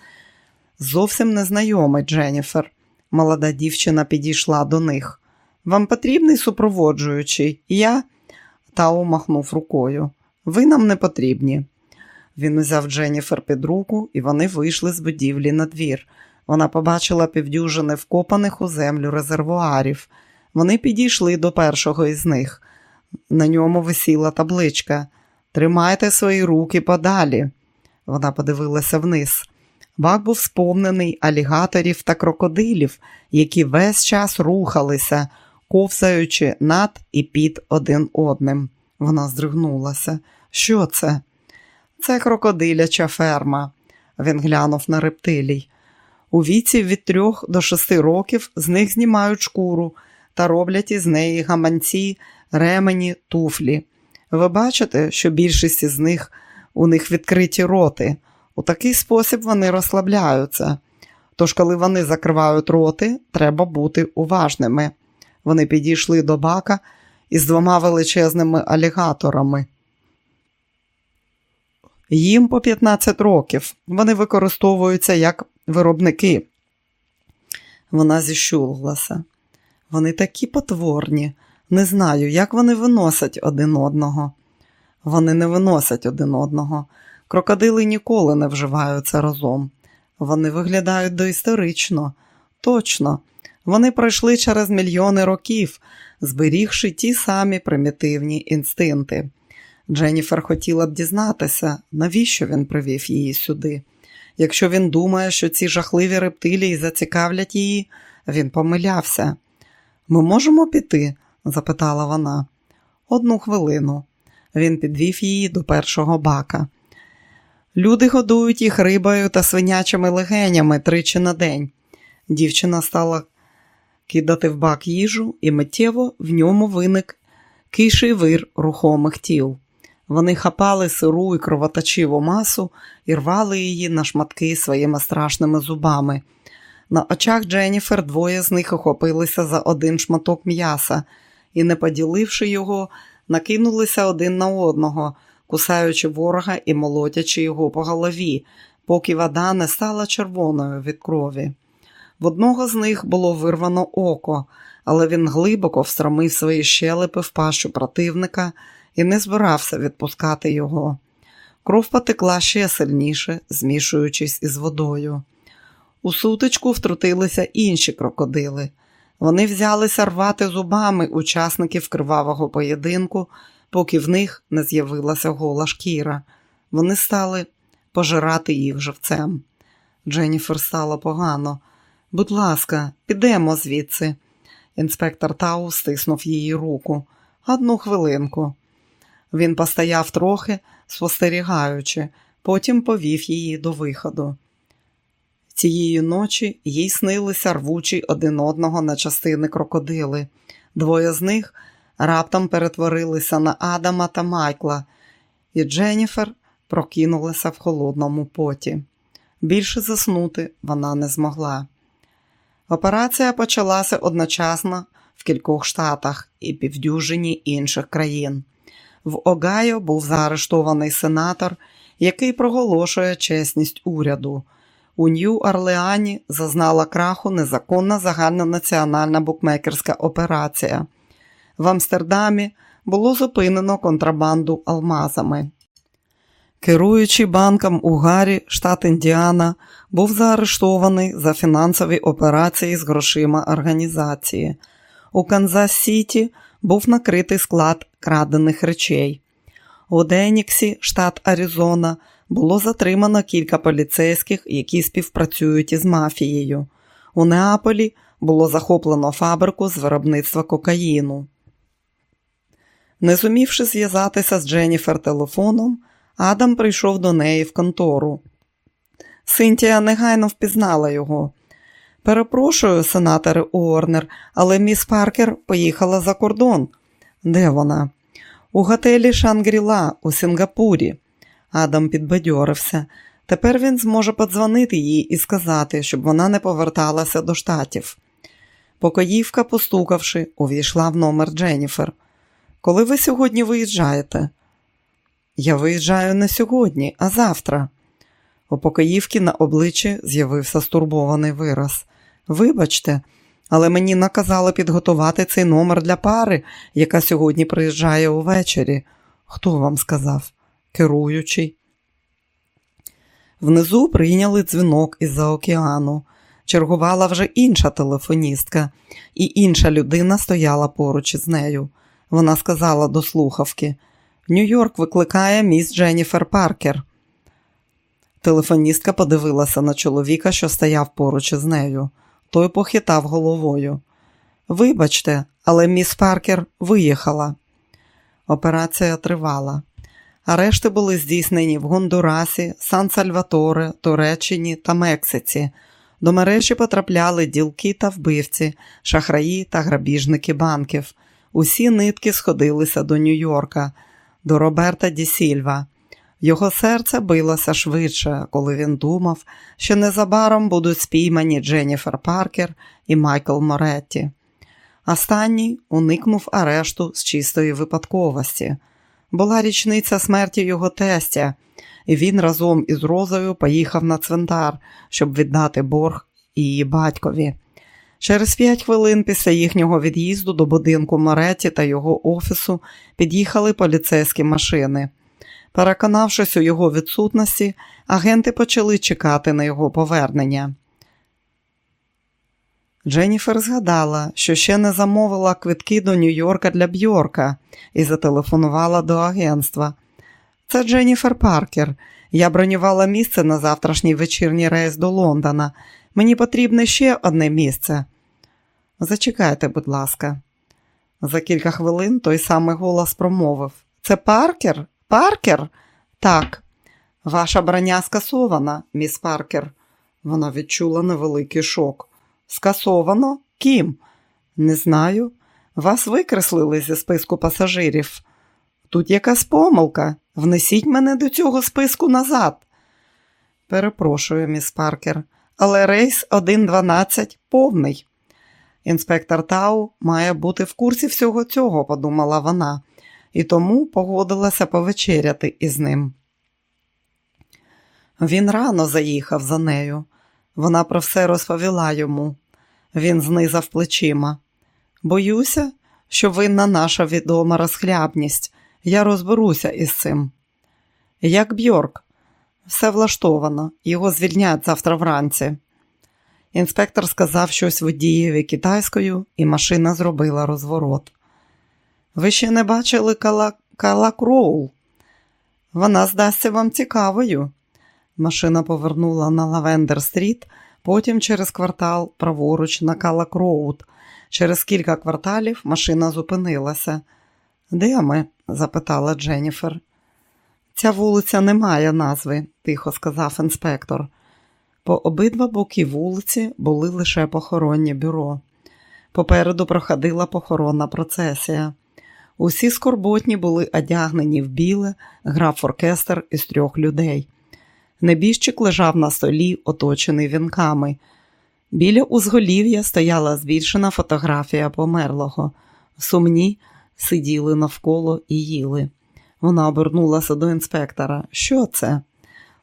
Зовсім незнайомий Дженніфер. Молода дівчина підійшла до них. Вам потрібний супроводжуючий? Я. Тау махнув рукою. Ви нам не потрібні. Він узяв Дженніфер під руку, і вони вийшли з будівлі на двір. Вона побачила півдюжини вкопаних у землю резервуарів. Вони підійшли до першого із них. На ньому висіла табличка Тримайте свої руки подалі. Вона подивилася вниз. Бак був сповнений алігаторів та крокодилів, які весь час рухалися, ковзаючи над і під один одним. Вона здригнулася. Що це? Це крокодиляча ферма. Він глянув на рептилій. У віці від трьох до шести років з них знімають шкуру та роблять із неї гаманці, ремені, туфлі. Ви бачите, що більшість із них у них відкриті роти. У такий спосіб вони розслабляються. Тож, коли вони закривають роти, треба бути уважними. Вони підійшли до бака із двома величезними алігаторами. Їм по 15 років. Вони використовуються як виробники. Вона зіщулилася. Вони такі потворні. Не знаю, як вони виносять один одного. Вони не виносять один одного. Крокодили ніколи не вживаються разом. Вони виглядають доісторично. Точно, вони пройшли через мільйони років, зберігши ті самі примітивні інстинкти. Дженніфер хотіла б дізнатися, навіщо він привів її сюди. Якщо він думає, що ці жахливі рептилії зацікавлять її, він помилявся. Ми можемо піти? запитала вона. Одну хвилину. Він підвів її до першого бака. Люди годують їх рибою та свинячими легенями тричі на день. Дівчина стала кидати в бак їжу, і миттєво в ньому виник киший вир рухомих тіл. Вони хапали сиру і кровоточиву масу і рвали її на шматки своїми страшними зубами. На очах Дженніфер двоє з них охопилися за один шматок м'яса і, не поділивши його, накинулися один на одного, кусаючи ворога і молотячи його по голові, поки вода не стала червоною від крові. В одного з них було вирвано око, але він глибоко встромив свої щелепи в пащу противника і не збирався відпускати його. Кров потекла ще сильніше, змішуючись із водою. У сутичку втрутилися інші крокодили. Вони взялися рвати зубами учасників кривавого поєдинку, поки в них не з'явилася гола шкіра. Вони стали пожирати їх живцем. Дженніфер стало погано. Будь ласка, підемо звідси. Інспектор Тау стиснув її руку. Одну хвилинку. Він постояв трохи, спостерігаючи, потім повів її до виходу. Цієї ночі їй снилися рвучі один одного на частини крокодили. Двоє з них раптом перетворилися на Адама та Майкла, і Дженніфер прокинулася в холодному поті. Більше заснути вона не змогла. Операція почалася одночасно в кількох штатах і півдюжині інших країн. В Огайо був заарештований сенатор, який проголошує чесність уряду. У Нью-Орлеані зазнала краху незаконна загальнонаціональна букмекерська операція. В Амстердамі було зупинено контрабанду алмазами. Керуючий банком у Гарі, штат Індіана, був заарештований за фінансові операції з грошима організації. У Канзас Сіті був накритий склад крадених речей. У Деніксі, штат Аризона, було затримано кілька поліцейських, які співпрацюють із мафією. У Неаполі було захоплено фабрику з виробництва кокаїну. Не зумівши зв'язатися з Дженніфер телефоном, Адам прийшов до неї в контору. Синтія негайно впізнала його. Перепрошую, сенаторе Уорнер, але міс Паркер поїхала за кордон. Де вона? У готелі Шангріла у Сінгапурі. Адам підбадьорився. Тепер він зможе подзвонити їй і сказати, щоб вона не поверталася до штатів. Покоївка, постукавши, увійшла в номер Дженніфер. Коли ви сьогодні виїжджаєте? Я виїжджаю не сьогодні, а завтра. У покоївки на обличчі з'явився стурбований вираз. Вибачте, але мені наказали підготувати цей номер для пари, яка сьогодні приїжджає увечері. Хто вам сказав? Керуючий. Внизу прийняли дзвінок із-за океану. Чергувала вже інша телефоністка, і інша людина стояла поруч із нею. Вона сказала до слухавки: Нью-Йорк викликає міс Дженніфер Паркер. Телефоністка подивилася на чоловіка, що стояв поруч із нею. Той похитав головою. Вибачте, але міс Паркер виїхала. Операція тривала. Арешти були здійснені в Гондурасі, Сан-Сальваторе, Туреччині та Мексиці. До мережі потрапляли ділки та вбивці, шахраї та грабіжники банків. Усі нитки сходилися до Нью-Йорка, до Роберта Ді Сільва. Його серце билося швидше, коли він думав, що незабаром будуть спіймані Дженніфер Паркер і Майкл Моретті. Останній уникнув арешту з чистої випадковості. Була річниця смерті його тестя, і він разом із Розою поїхав на цвинтар, щоб віддати борг її батькові. Через п'ять хвилин після їхнього від'їзду до будинку Моретті та його офісу під'їхали поліцейські машини. Переконавшись у його відсутності, агенти почали чекати на його повернення. Дженніфер згадала, що ще не замовила квитки до Нью-Йорка для Бьорка і зателефонувала до агентства. Це Дженніфер Паркер. Я бронювала місце на завтрашній вечірній рейс до Лондона. Мені потрібне ще одне місце. Зачекайте, будь ласка. За кілька хвилин той самий голос промовив: Це Паркер? Паркер? Так. Ваша броня скасована, міс Паркер. Вона відчула невеликий шок. Скасовано? Ким? Не знаю. Вас викреслили зі списку пасажирів. Тут якась помилка. Внесіть мене до цього списку назад. Перепрошую, міс Паркер, але рейс 1.12 повний. Інспектор Тау має бути в курсі всього цього, подумала вона, і тому погодилася повечеряти із ним. Він рано заїхав за нею. Вона про все розповіла йому. Він знизав плечима. Боюся, що винна наша відома розхлябність. Я розберуся із цим. Як Бьорк, все влаштовано, його звільнять завтра вранці. Інспектор сказав щось водієві китайською, і машина зробила розворот. Ви ще не бачили Кала, Вона здасться вам цікавою. Машина повернула на Лавендер Стріт, потім через квартал праворуч на Калак Роуд. Через кілька кварталів машина зупинилася. Де ми? запитала Дженніфер. Ця вулиця не має назви, тихо сказав інспектор. По обидва боки вулиці були лише похоронні бюро. Попереду проходила похоронна процесія. Усі скорботні були одягнені в біле, грав оркестр із трьох людей. Небіжчик лежав на столі, оточений вінками. Біля узголів'я стояла збільшена фотографія померлого. Сумні сиділи навколо і їли. Вона обернулася до інспектора. Що це?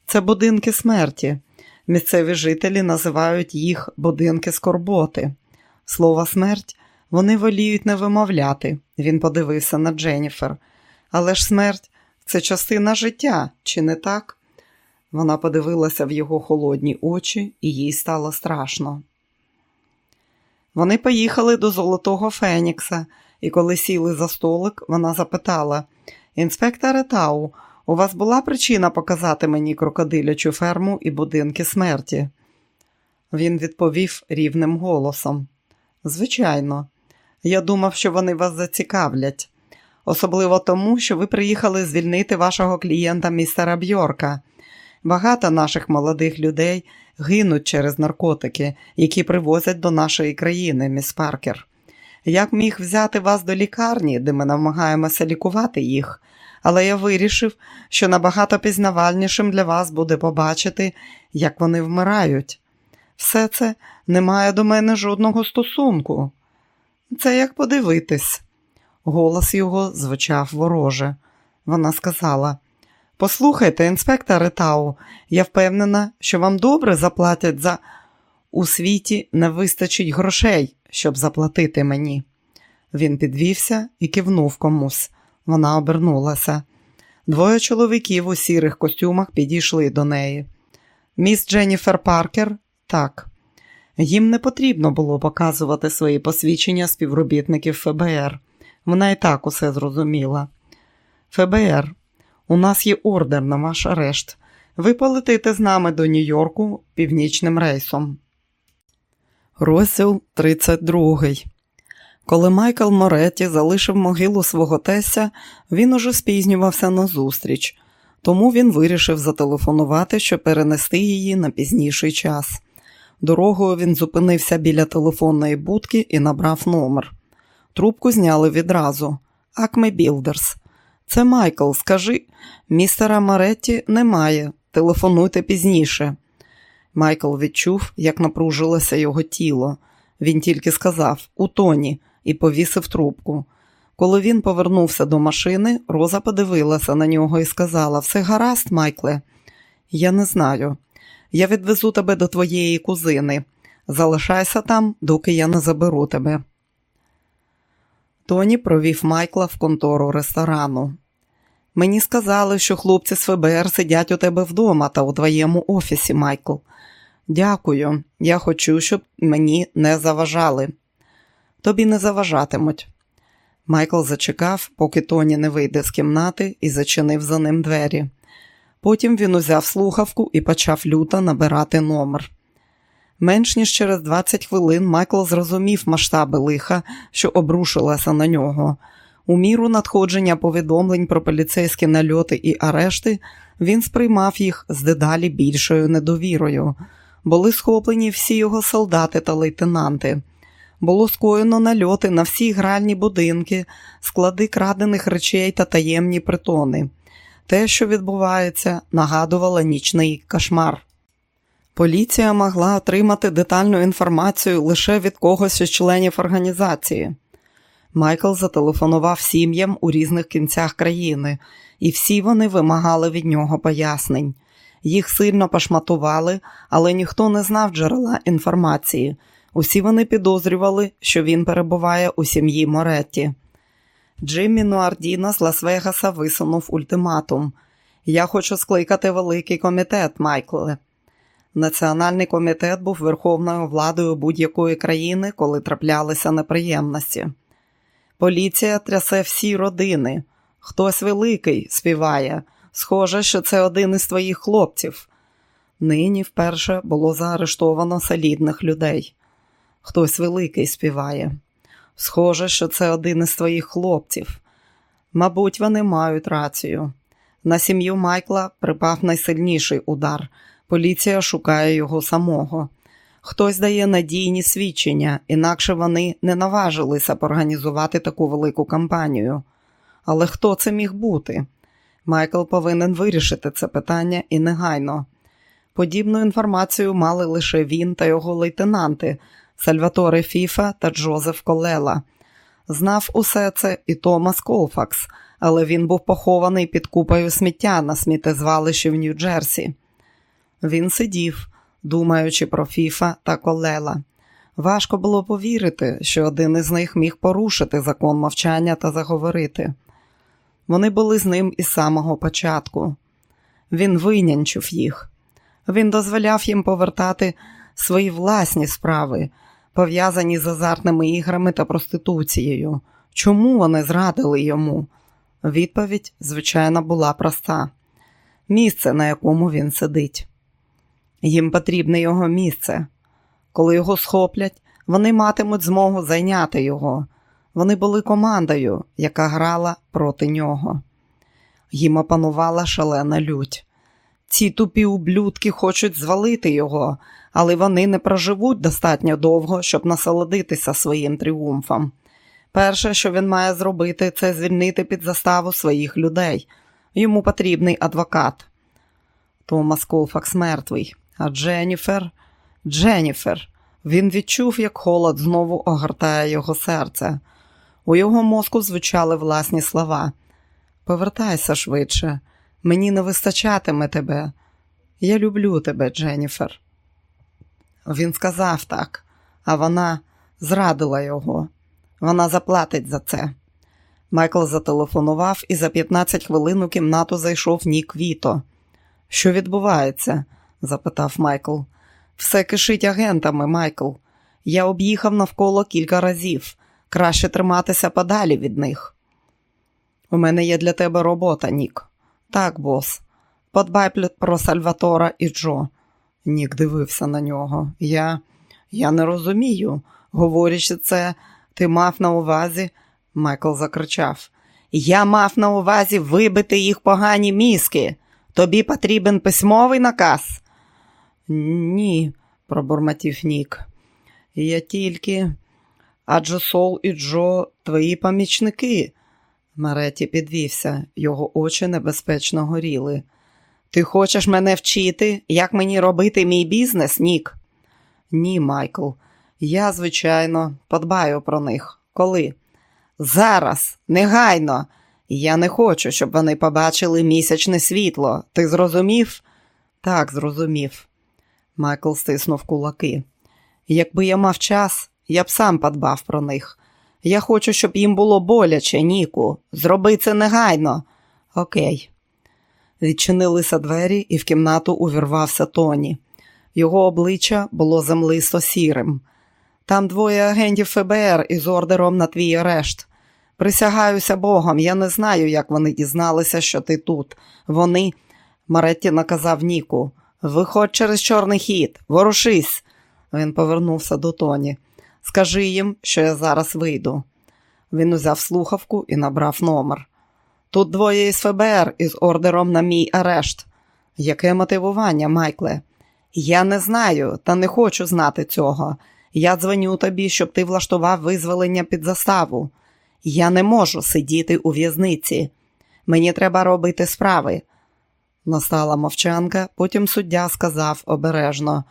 Це будинки смерті. Місцеві жителі називають їх будинки скорботи. Слово смерть вони воліють не вимовляти. Він подивився на Дженніфер. Але ж смерть це частина життя, чи не так? Вона подивилася в його холодні очі, і їй стало страшно. Вони поїхали до Золотого Фенікса, і коли сіли за столик, вона запитала Інспекторе Тау, у вас була причина показати мені крокодилячу ферму і будинки смерті? Він відповів рівним голосом. Звичайно, я думав, що вони вас зацікавлять, особливо тому, що ви приїхали звільнити вашого клієнта містера Бьорка. Багато наших молодих людей гинуть через наркотики, які привозять до нашої країни, міс Паркер. Як міг взяти вас до лікарні, де ми намагаємося лікувати їх, але я вирішив, що набагато пізнавальнішим для вас буде побачити, як вони вмирають. Все це не має до мене жодного стосунку. Це як подивитись. Голос його звучав вороже. Вона сказала: Послухайте, інспектор Тау, я впевнена, що вам добре заплатять за у світі не вистачить грошей, щоб заплатити мені. Він підвівся і кивнув комусь. Вона обернулася. Двоє чоловіків у сірих костюмах підійшли до неї. Міс Дженніфер Паркер так. Їм не потрібно було показувати свої посвідчення співробітників ФБР. Вона і так усе зрозуміла. ФБР, у нас є ордер на ваш арешт. Ви полетите з нами до Нью-Йорку північним рейсом. Розділ 32 Коли Майкл Моретті залишив могилу свого теся, він уже спізнювався на зустріч, тому він вирішив зателефонувати, щоб перенести її на пізніший час. Дорогою він зупинився біля телефонної будки і набрав номер. Трубку зняли відразу. Акме Білдерс. Це Майкл, скажи, містера Маретті немає. Телефонуйте пізніше. Майкл відчув, як напружилося його тіло. Він тільки сказав Тоні і повісив трубку. Коли він повернувся до машини, Роза подивилася на нього і сказала: Все гаразд, Майкле, я не знаю. Я відвезу тебе до твоєї кузини. Залишайся там, доки я не заберу тебе. Тоні провів Майкла в контору ресторану. Мені сказали, що хлопці з ФБР сидять у тебе вдома та у твоєму офісі, Майкл. Дякую, я хочу, щоб мені не заважали. Тобі не заважатимуть. Майкл зачекав, поки Тоні не вийде з кімнати і зачинив за ним двері. Потім він узяв слухавку і почав люто набирати номер. Менш ніж через 20 хвилин Майкл зрозумів масштаби лиха, що обрушилася на нього. У міру надходження повідомлень про поліцейські нальоти і арешти він сприймав їх з дедалі більшою недовірою. Були схоплені всі його солдати та лейтенанти. Було скоєно нальоти на всі гральні будинки, склади крадених речей та таємні притони. Те, що відбувається, нагадувало нічний кошмар. Поліція могла отримати детальну інформацію лише від когось із членів організації. Майкл зателефонував сім'ям у різних кінцях країни, і всі вони вимагали від нього пояснень. Їх сильно пошматували, але ніхто не знав джерела інформації. Усі вони підозрювали, що він перебуває у сім'ї Моретті. Джиммі Нуардіна з Лас-Вегаса висунув ультиматум. Я хочу скликати великий комітет, Майкле. Національний комітет був верховною владою будь-якої країни, коли траплялися неприємності. Поліція трясе всі родини. Хтось великий співає. Схоже, що це один із твоїх хлопців. Нині вперше було заарештовано солідних людей. Хтось великий співає. Схоже, що це один із твоїх хлопців. Мабуть, вони мають рацію. На сім'ю Майкла припав найсильніший удар. Поліція шукає його самого. Хтось дає надійні свідчення, інакше вони не наважилися б організувати таку велику кампанію. Але хто це міг бути? Майкл повинен вирішити це питання і негайно. Подібну інформацію мали лише він та його лейтенанти Сальваторе Фіфа та Джозеф Колела. Знав усе це і Томас Колфакс, але він був похований під купою сміття на сміттєзвалищі в Нью-Джерсі. Він сидів, думаючи про Фіфа та Колела. Важко було повірити, що один із них міг порушити закон мовчання та заговорити. Вони були з ним із самого початку. Він винянчив їх. Він дозволяв їм повертати свої власні справи, пов'язані з азартними іграми та проституцією. Чому вони зрадили йому? Відповідь, звичайно, була проста: місце, на якому він сидить. Їм потрібне його місце. Коли його схоплять, вони матимуть змогу зайняти його. Вони були командою, яка грала проти нього. Їм опанувала шалена лють. Ці тупі ублюдки хочуть звалити його, але вони не проживуть достатньо довго, щоб насолодитися своїм тріумфом. Перше, що він має зробити, це звільнити під заставу своїх людей. Йому потрібний адвокат. Томас Колфакс мертвий, а Дженніфер, Дженніфер. Він відчув, як холод знову огортає його серце. У його мозку звучали власні слова. Повертайся швидше, мені не вистачатиме тебе. Я люблю тебе, Дженніфер. Він сказав так, а вона зрадила його. Вона заплатить за це. Майкл зателефонував і за 15 хвилин у кімнату зайшов Нік Віто. Що відбувається? запитав Майкл. Все кишить агентами, Майкл. Я об'їхав навколо кілька разів. Краще триматися подалі від них. У мене є для тебе робота, Нік. Так, бос. Подбай про Сальватора і Джо. Нік дивився на нього. Я Я не розумію. Говорячи це, ти мав на увазі, Майкл закричав. Я мав на увазі вибити їх погані мізки. Тобі потрібен письмовий наказ? Ні, пробурмотів Нік. Я тільки. Адже Сол і Джо твої помічники. Мареті підвівся, його очі небезпечно горіли. Ти хочеш мене вчити, як мені робити мій бізнес, Нік? Ні, Майкл. Я, звичайно, подбаю про них. Коли? Зараз, негайно. Я не хочу, щоб вони побачили місячне світло. Ти зрозумів? Так, зрозумів. Майкл стиснув кулаки. Якби я мав час, я б сам подбав про них. Я хочу, щоб їм було боляче, Ніку. Зроби це негайно. Окей. Відчинилися двері, і в кімнату увірвався Тоні. Його обличчя було землисто сірим. Там двоє агентів ФБР із ордером на твій арешт. Присягаюся Богом, я не знаю, як вони дізналися, що ти тут. Вони, Маретті наказав Ніку, виходь через чорний хід, ворушись. Він повернувся до Тоні. Скажи їм, що я зараз вийду. Він узяв слухавку і набрав номер. Тут двоє із ФБР із ордером на мій арешт. Яке мотивування, Майкле? Я не знаю та не хочу знати цього. Я дзвоню тобі, щоб ти влаштував визволення під заставу. Я не можу сидіти у в'язниці. Мені треба робити справи. Настала мовчанка, потім суддя сказав обережно: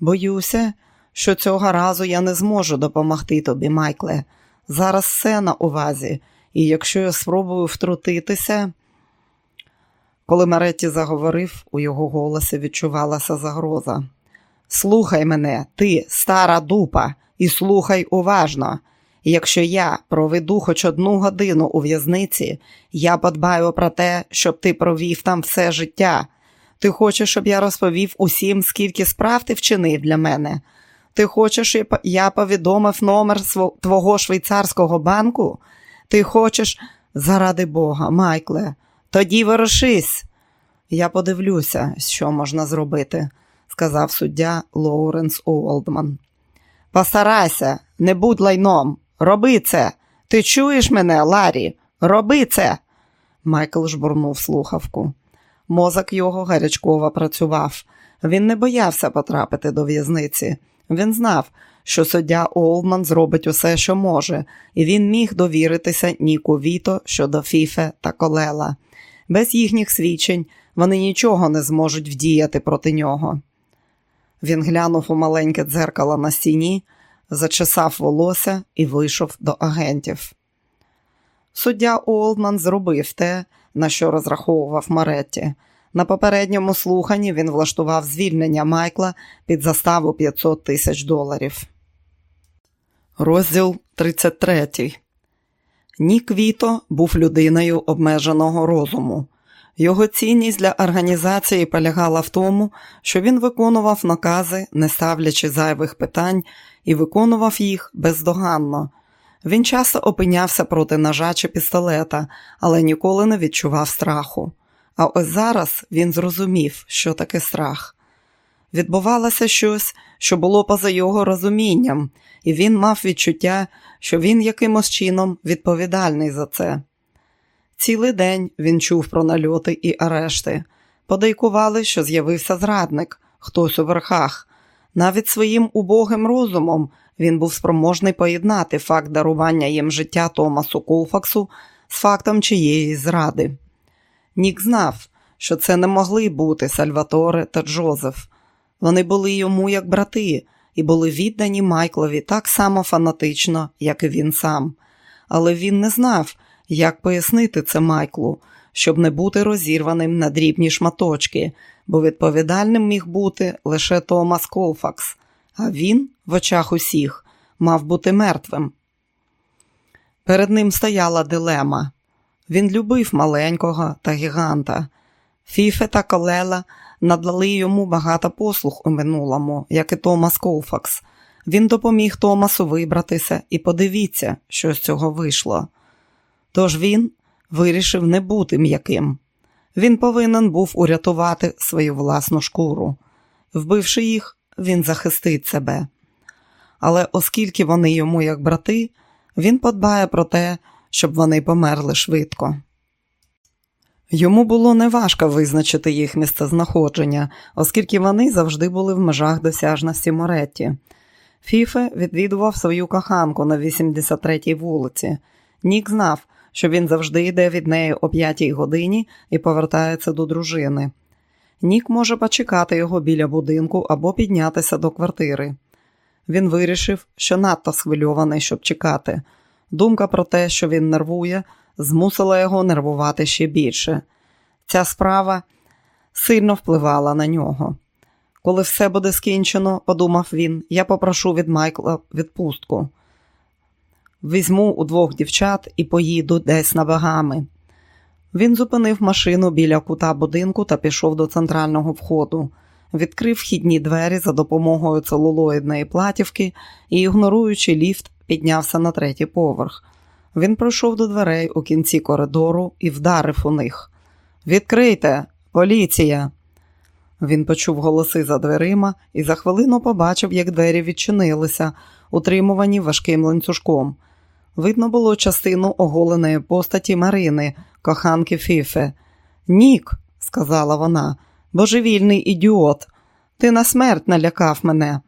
Боюся, що цього разу я не зможу допомогти тобі, Майкле. Зараз все на увазі, і якщо я спробую втрутитися. Коли Маретті заговорив, у його голосі відчувалася загроза. Слухай мене, ти, стара дупа, і слухай уважно. Якщо я проведу хоч одну годину у в'язниці, я подбаю про те, щоб ти провів там все життя. Ти хочеш, щоб я розповів усім, скільки справ ти вчинив для мене? Ти хочеш, щоб я повідомив номер твого швейцарського банку? Ти хочеш, заради Бога, Майкле, тоді ворушись. Я подивлюся, що можна зробити, сказав суддя Лоуренс Уолдман. Постарайся, не будь лайном, роби це. Ти чуєш мене, Ларі? Роби це. Майкл жбурнув слухавку. Мозок його гарячково працював. Він не боявся потрапити до в'язниці. Він знав, що суддя Олман зробить усе, що може, і він міг довіритися Ніку Віто щодо Фіфе та Колела. Без їхніх свідчень вони нічого не зможуть вдіяти проти нього. Він глянув у маленьке дзеркало на стіні, зачесав волосся і вийшов до агентів. Суддя Олдман зробив те, на що розраховував Маретті. На попередньому слуханні він влаштував звільнення Майкла під заставу 500 тисяч доларів. Розділ 33 Нік Віто був людиною обмеженого розуму. Його цінність для організації полягала в тому, що він виконував накази, не ставлячи зайвих питань, і виконував їх бездоганно. Він часто опинявся проти ножа чи пістолета, але ніколи не відчував страху. А ось зараз він зрозумів, що таке страх. Відбувалося щось, що було поза його розумінням, і він мав відчуття, що він якимось чином відповідальний за це. Цілий день він чув про нальоти і арешти. Подейкували, що з'явився зрадник, хтось у верхах. Навіть своїм убогим розумом він був спроможний поєднати факт дарування їм життя Томасу Колфаксу з фактом чиєї зради. Нік знав, що це не могли бути Сальваторе та Джозеф. Вони були йому як брати і були віддані Майклові так само фанатично, як і він сам. Але він не знав, як пояснити це Майклу, щоб не бути розірваним на дрібні шматочки, бо відповідальним міг бути лише Томас Колфакс, а він, в очах усіх, мав бути мертвим. Перед ним стояла дилема. Він любив маленького та гіганта. Фіфе та Колела надали йому багато послуг у минулому, як і Томас Колфакс. Він допоміг Томасу вибратися і подивіться, що з цього вийшло. Тож він вирішив не бути м'яким. Він повинен був урятувати свою власну шкуру. Вбивши їх, він захистить себе. Але оскільки вони йому як брати, він подбає про те, щоб вони померли швидко. Йому було неважко визначити їх місцезнаходження, оскільки вони завжди були в межах досяжності Моретті. Фіфе відвідував свою коханку на 83-й вулиці. Нік знав, що він завжди йде від неї о п'ятій годині і повертається до дружини. Нік може почекати його біля будинку або піднятися до квартири. Він вирішив, що надто схвильований, щоб чекати. Думка про те, що він нервує, змусила його нервувати ще більше. Ця справа сильно впливала на нього. Коли все буде скінчено, подумав він, я попрошу від Майкла відпустку. Візьму у двох дівчат і поїду десь на багами. Він зупинив машину біля кута будинку та пішов до центрального входу, відкрив вхідні двері за допомогою целулоїдної платівки і, ігноруючи ліфт, піднявся на третій поверх. Він пройшов до дверей у кінці коридору і вдарив у них. Відкрийте, поліція! Він почув голоси за дверима і за хвилину побачив, як двері відчинилися, утримувані важким ланцюжком. Видно було частину оголеної постаті Марини, коханки Фіфе. Нік, сказала вона, божевільний ідіот, ти на смерть налякав мене.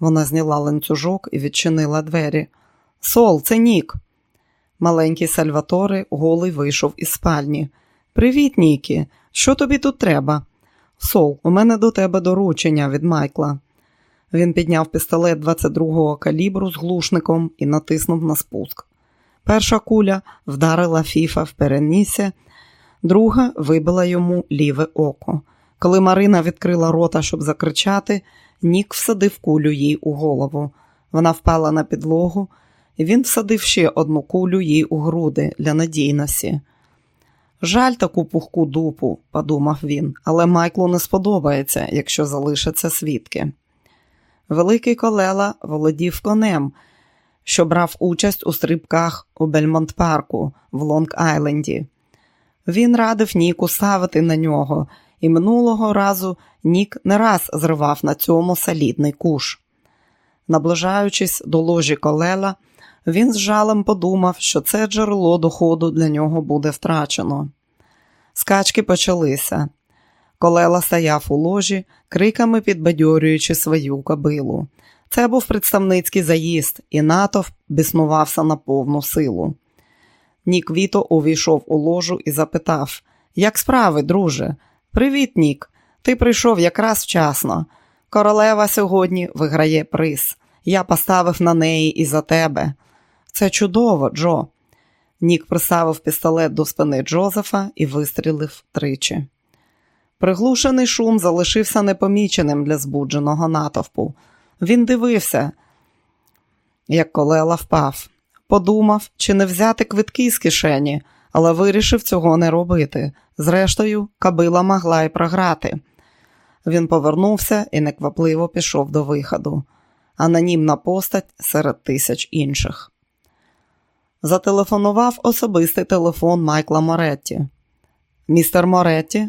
Вона зняла ланцюжок і відчинила двері. Сол, це Нік. Маленький Сальваторе голий вийшов із спальні. Привіт, Нікі. Що тобі тут треба? Сол, у мене до тебе доручення від Майкла. Він підняв пістолет 22-го калібру з глушником і натиснув на спуск. Перша куля вдарила Фіфа в перенісся, друга вибила йому ліве око. Коли Марина відкрила рота, щоб закричати, Нік всадив кулю їй у голову. Вона впала на підлогу, і він всадив ще одну кулю їй у груди для надійності. Жаль таку пухку дупу, подумав він, але Майклу не сподобається, якщо залишаться свідки. Великий колела володів конем, що брав участь у стрибках у Бельмонт парку в Лонг-Айленді. Він радив Ніку ставити на нього, і минулого разу Нік не раз зривав на цьому солідний куш. Наближаючись до ложі колела, він з жалем подумав, що це джерело доходу для нього буде втрачено. Скачки почалися. Колела стояв у ложі, криками підбадьорюючи свою кобилу. Це був представницький заїзд, і натовп біснувався на повну силу. Нік Віто увійшов у ложу і запитав: Як справи, друже? Привіт, Нік. Ти прийшов якраз вчасно. Королева сьогодні виграє приз. Я поставив на неї і за тебе. Це чудово, Джо. Нік приставив пістолет до спини Джозефа і вистрілив тричі. Приглушений шум залишився непоміченим для збудженого натовпу. Він дивився, як колела впав. Подумав, чи не взяти квитки з кишені, але вирішив цього не робити. Зрештою, кабила могла й програти. Він повернувся і неквапливо пішов до виходу, анонімна постать серед тисяч інших. Зателефонував особистий телефон Майкла Моретті. Містер Моретті?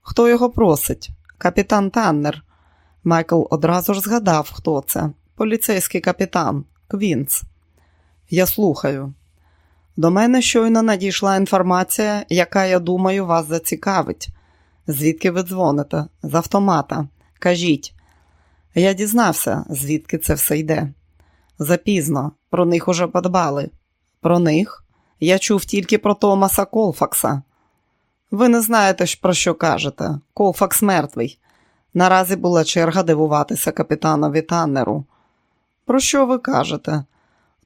Хто його просить? Капітан Таннер. Майкл одразу ж згадав, хто це. Поліцейський капітан Квінц. Я слухаю. До мене щойно надійшла інформація, яка, я думаю, вас зацікавить. Звідки ви дзвоните? З автомата. Кажіть. Я дізнався, звідки це все йде. Запізно, про них уже подбали. Про них? Я чув тільки про Томаса Колфакса. Ви не знаєте, про що кажете. Колфакс мертвий. Наразі була черга дивуватися капітанові Таннеру. Про що ви кажете?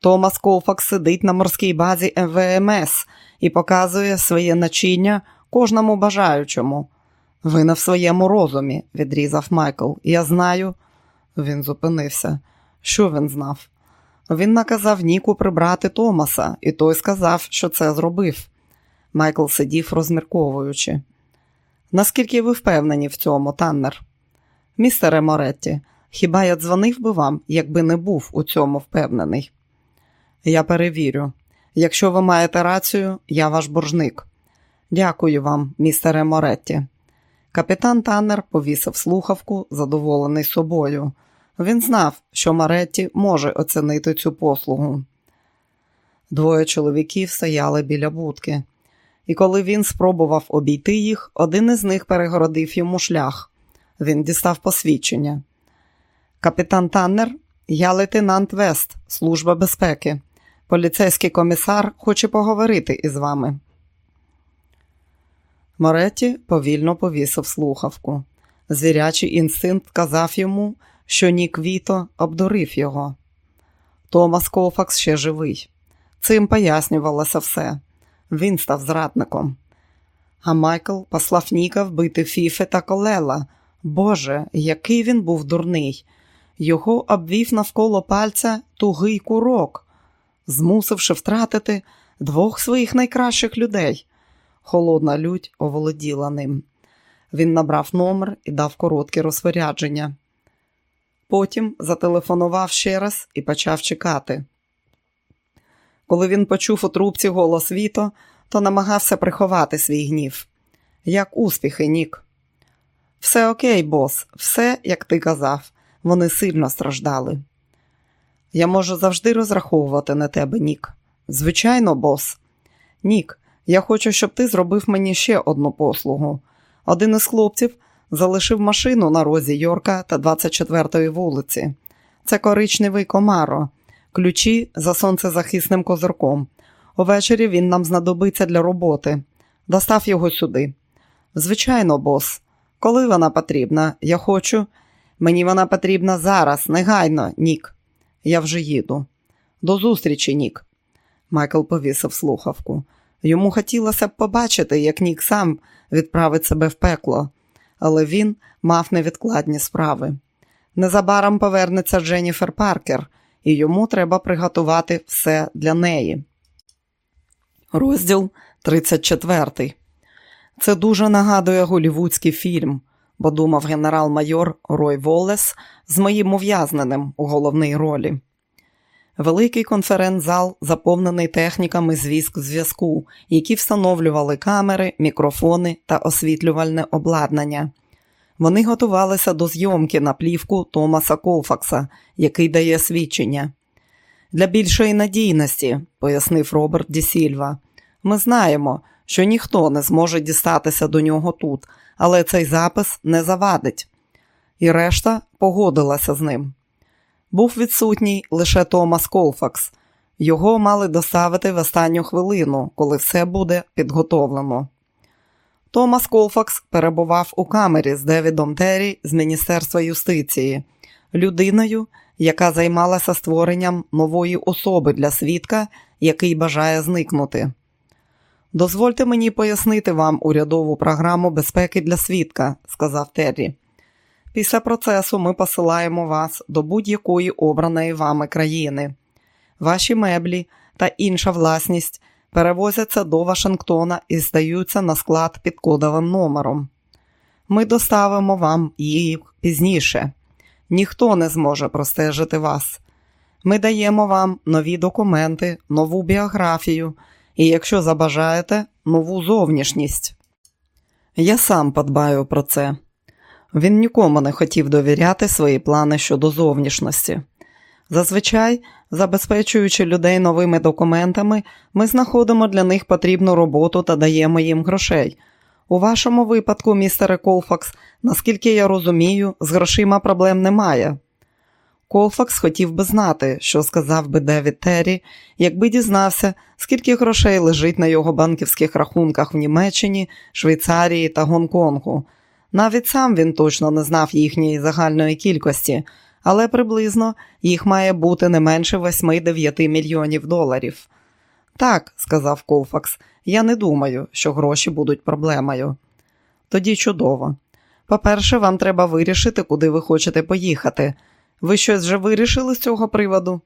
Томас Колфакс сидить на морській базі МВМС і показує своє начиння кожному бажаючому. Ви в своєму розумі, відрізав Майкл. Я знаю. Він зупинився. Що він знав? Він наказав Ніку прибрати Томаса, і той сказав, що це зробив. Майкл сидів, розмірковуючи. Наскільки ви впевнені в цьому, Таннер? Містере Моретті, хіба я дзвонив би вам, якби не був у цьому впевнений? Я перевірю. Якщо ви маєте рацію, я ваш боржник. Дякую вам, містере Моретті. Капітан Таннер повісив слухавку, задоволений собою. Він знав, що Моретті може оцінити цю послугу. Двоє чоловіків стояли біля будки, і коли він спробував обійти їх, один із них перегородив йому шлях. Він дістав посвідчення. Капітан Таннер, я лейтенант Вест, служба безпеки. Поліцейський комісар хоче поговорити із вами. Моретті повільно повісив слухавку. Звірячий інстинкт казав йому, що Нік Віто обдурив його. Томас Кофакс ще живий. Цим пояснювалося все. Він став зрадником. А Майкл послав Ніка вбити Фіфе та Колела. Боже, який він був дурний. Його обвів навколо пальця тугий курок, змусивши втратити двох своїх найкращих людей. Холодна лють оволоділа ним. Він набрав номер і дав коротке розпорядження. Потім зателефонував ще раз і почав чекати. Коли він почув у трубці голос Віто, то намагався приховати свій гнів. Як успіхи, Нік? Все окей, бос, все, як ти казав, вони сильно страждали. Я можу завжди розраховувати на тебе, Нік. Звичайно, бос. Нік, я хочу, щоб ти зробив мені ще одну послугу. Один із хлопців залишив машину на розі Йорка та 24-ї вулиці. Це коричневий комаро, ключі за сонцезахисним козирком. Увечері він нам знадобиться для роботи. Достав його сюди. Звичайно, бос. Коли вона потрібна, я хочу. Мені вона потрібна зараз, негайно, Нік. Я вже їду. До зустрічі, Нік. Майкл повісив слухавку. Йому хотілося б побачити, як Нік сам відправить себе в пекло, але він мав невідкладні справи. Незабаром повернеться Дженніфер Паркер, і йому треба приготувати все для неї. Розділ 34. Це дуже нагадує голівудський фільм, бо думав генерал-майор Рой Волес з моїм ув'язненим у головній ролі. Великий конференц-зал заповнений техніками зв'язку зв'язку, які встановлювали камери, мікрофони та освітлювальне обладнання. Вони готувалися до зйомки на плівку Томаса Колфакса, який дає свідчення. Для більшої надійності, пояснив Роберт Ді Сільва, ми знаємо, що ніхто не зможе дістатися до нього тут, але цей запис не завадить. І решта погодилася з ним. Був відсутній лише Томас Колфакс. Його мали доставити в останню хвилину, коли все буде підготовлено. Томас Колфакс перебував у камері з Девідом Террі з Міністерства юстиції, людиною, яка займалася створенням нової особи для свідка, який бажає зникнути. Дозвольте мені пояснити вам урядову програму безпеки для свідка, сказав Террі. Після процесу ми посилаємо вас до будь-якої обраної вами країни. Ваші меблі та інша власність перевозяться до Вашингтона і здаються на склад під кодовим номером. Ми доставимо вам їх пізніше. Ніхто не зможе простежити вас. Ми даємо вам нові документи, нову біографію і, якщо забажаєте, нову зовнішність. Я сам подбаю про це. Він нікому не хотів довіряти свої плани щодо зовнішності. Зазвичай, забезпечуючи людей новими документами, ми знаходимо для них потрібну роботу та даємо їм грошей. У вашому випадку, містере Колфакс, наскільки я розумію, з грошима проблем немає. Колфакс хотів би знати, що сказав би Девід Террі, якби дізнався, скільки грошей лежить на його банківських рахунках в Німеччині, Швейцарії та Гонконгу. Навіть сам він точно не знав їхньої загальної кількості, але приблизно їх має бути не менше 8-9 мільйонів доларів. Так, сказав Колфакс, я не думаю, що гроші будуть проблемою. Тоді чудово. По-перше, вам треба вирішити, куди ви хочете поїхати. Ви щось вже вирішили з цього приводу?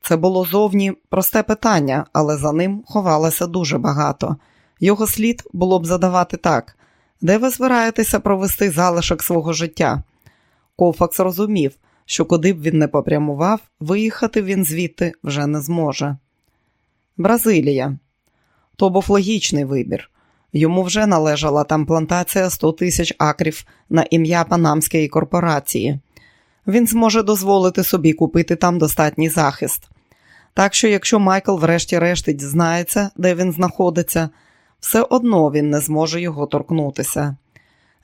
Це було зовні просте питання, але за ним ховалося дуже багато. Його слід було б задавати так: де ви збираєтеся провести залишок свого життя? Колфакс розумів, що куди б він не попрямував, виїхати він звідти вже не зможе. Бразилія. То був логічний вибір. Йому вже належала там плантація 100 тисяч акрів на ім'я Панамської корпорації. Він зможе дозволити собі купити там достатній захист. Так що, якщо Майкл, врешті-решт, дізнається, де він знаходиться, все одно він не зможе його торкнутися.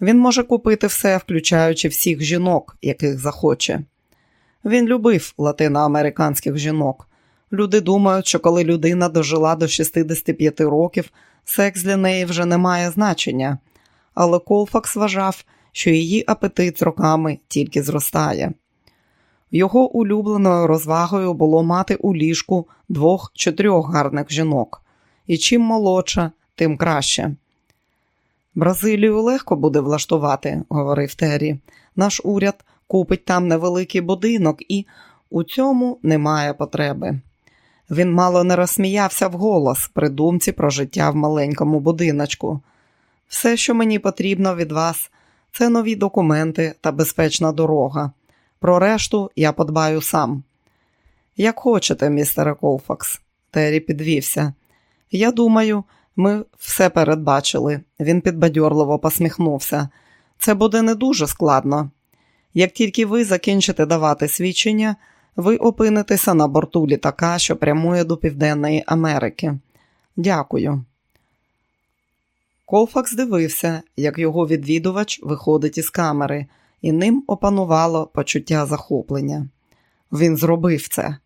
Він може купити все, включаючи всіх жінок, яких захоче. Він любив латиноамериканських жінок. Люди думають, що коли людина дожила до 65 років, секс для неї вже не має значення, але Колфакс вважав, що її апетит з роками тільки зростає. Його улюбленою розвагою було мати у ліжку двох чи трьох гарних жінок, і чим молодша, тим краще. Бразилію легко буде влаштувати, говорив Террі. Наш уряд купить там невеликий будинок, і у цьому немає потреби. Він мало не розсміявся вголос при думці про життя в маленькому будиночку. Все, що мені потрібно від вас, це нові документи та безпечна дорога. Про решту я подбаю сам. Як хочете, містере Колфакс, Террі підвівся. Я думаю, ми все передбачили. Він підбадьорливо посміхнувся. Це буде не дуже складно. Як тільки ви закінчите давати свідчення, ви опинитеся на борту літака, що прямує до Південної Америки. Дякую. Колфакс дивився, як його відвідувач виходить із камери, і ним опанувало почуття захоплення. Він зробив це.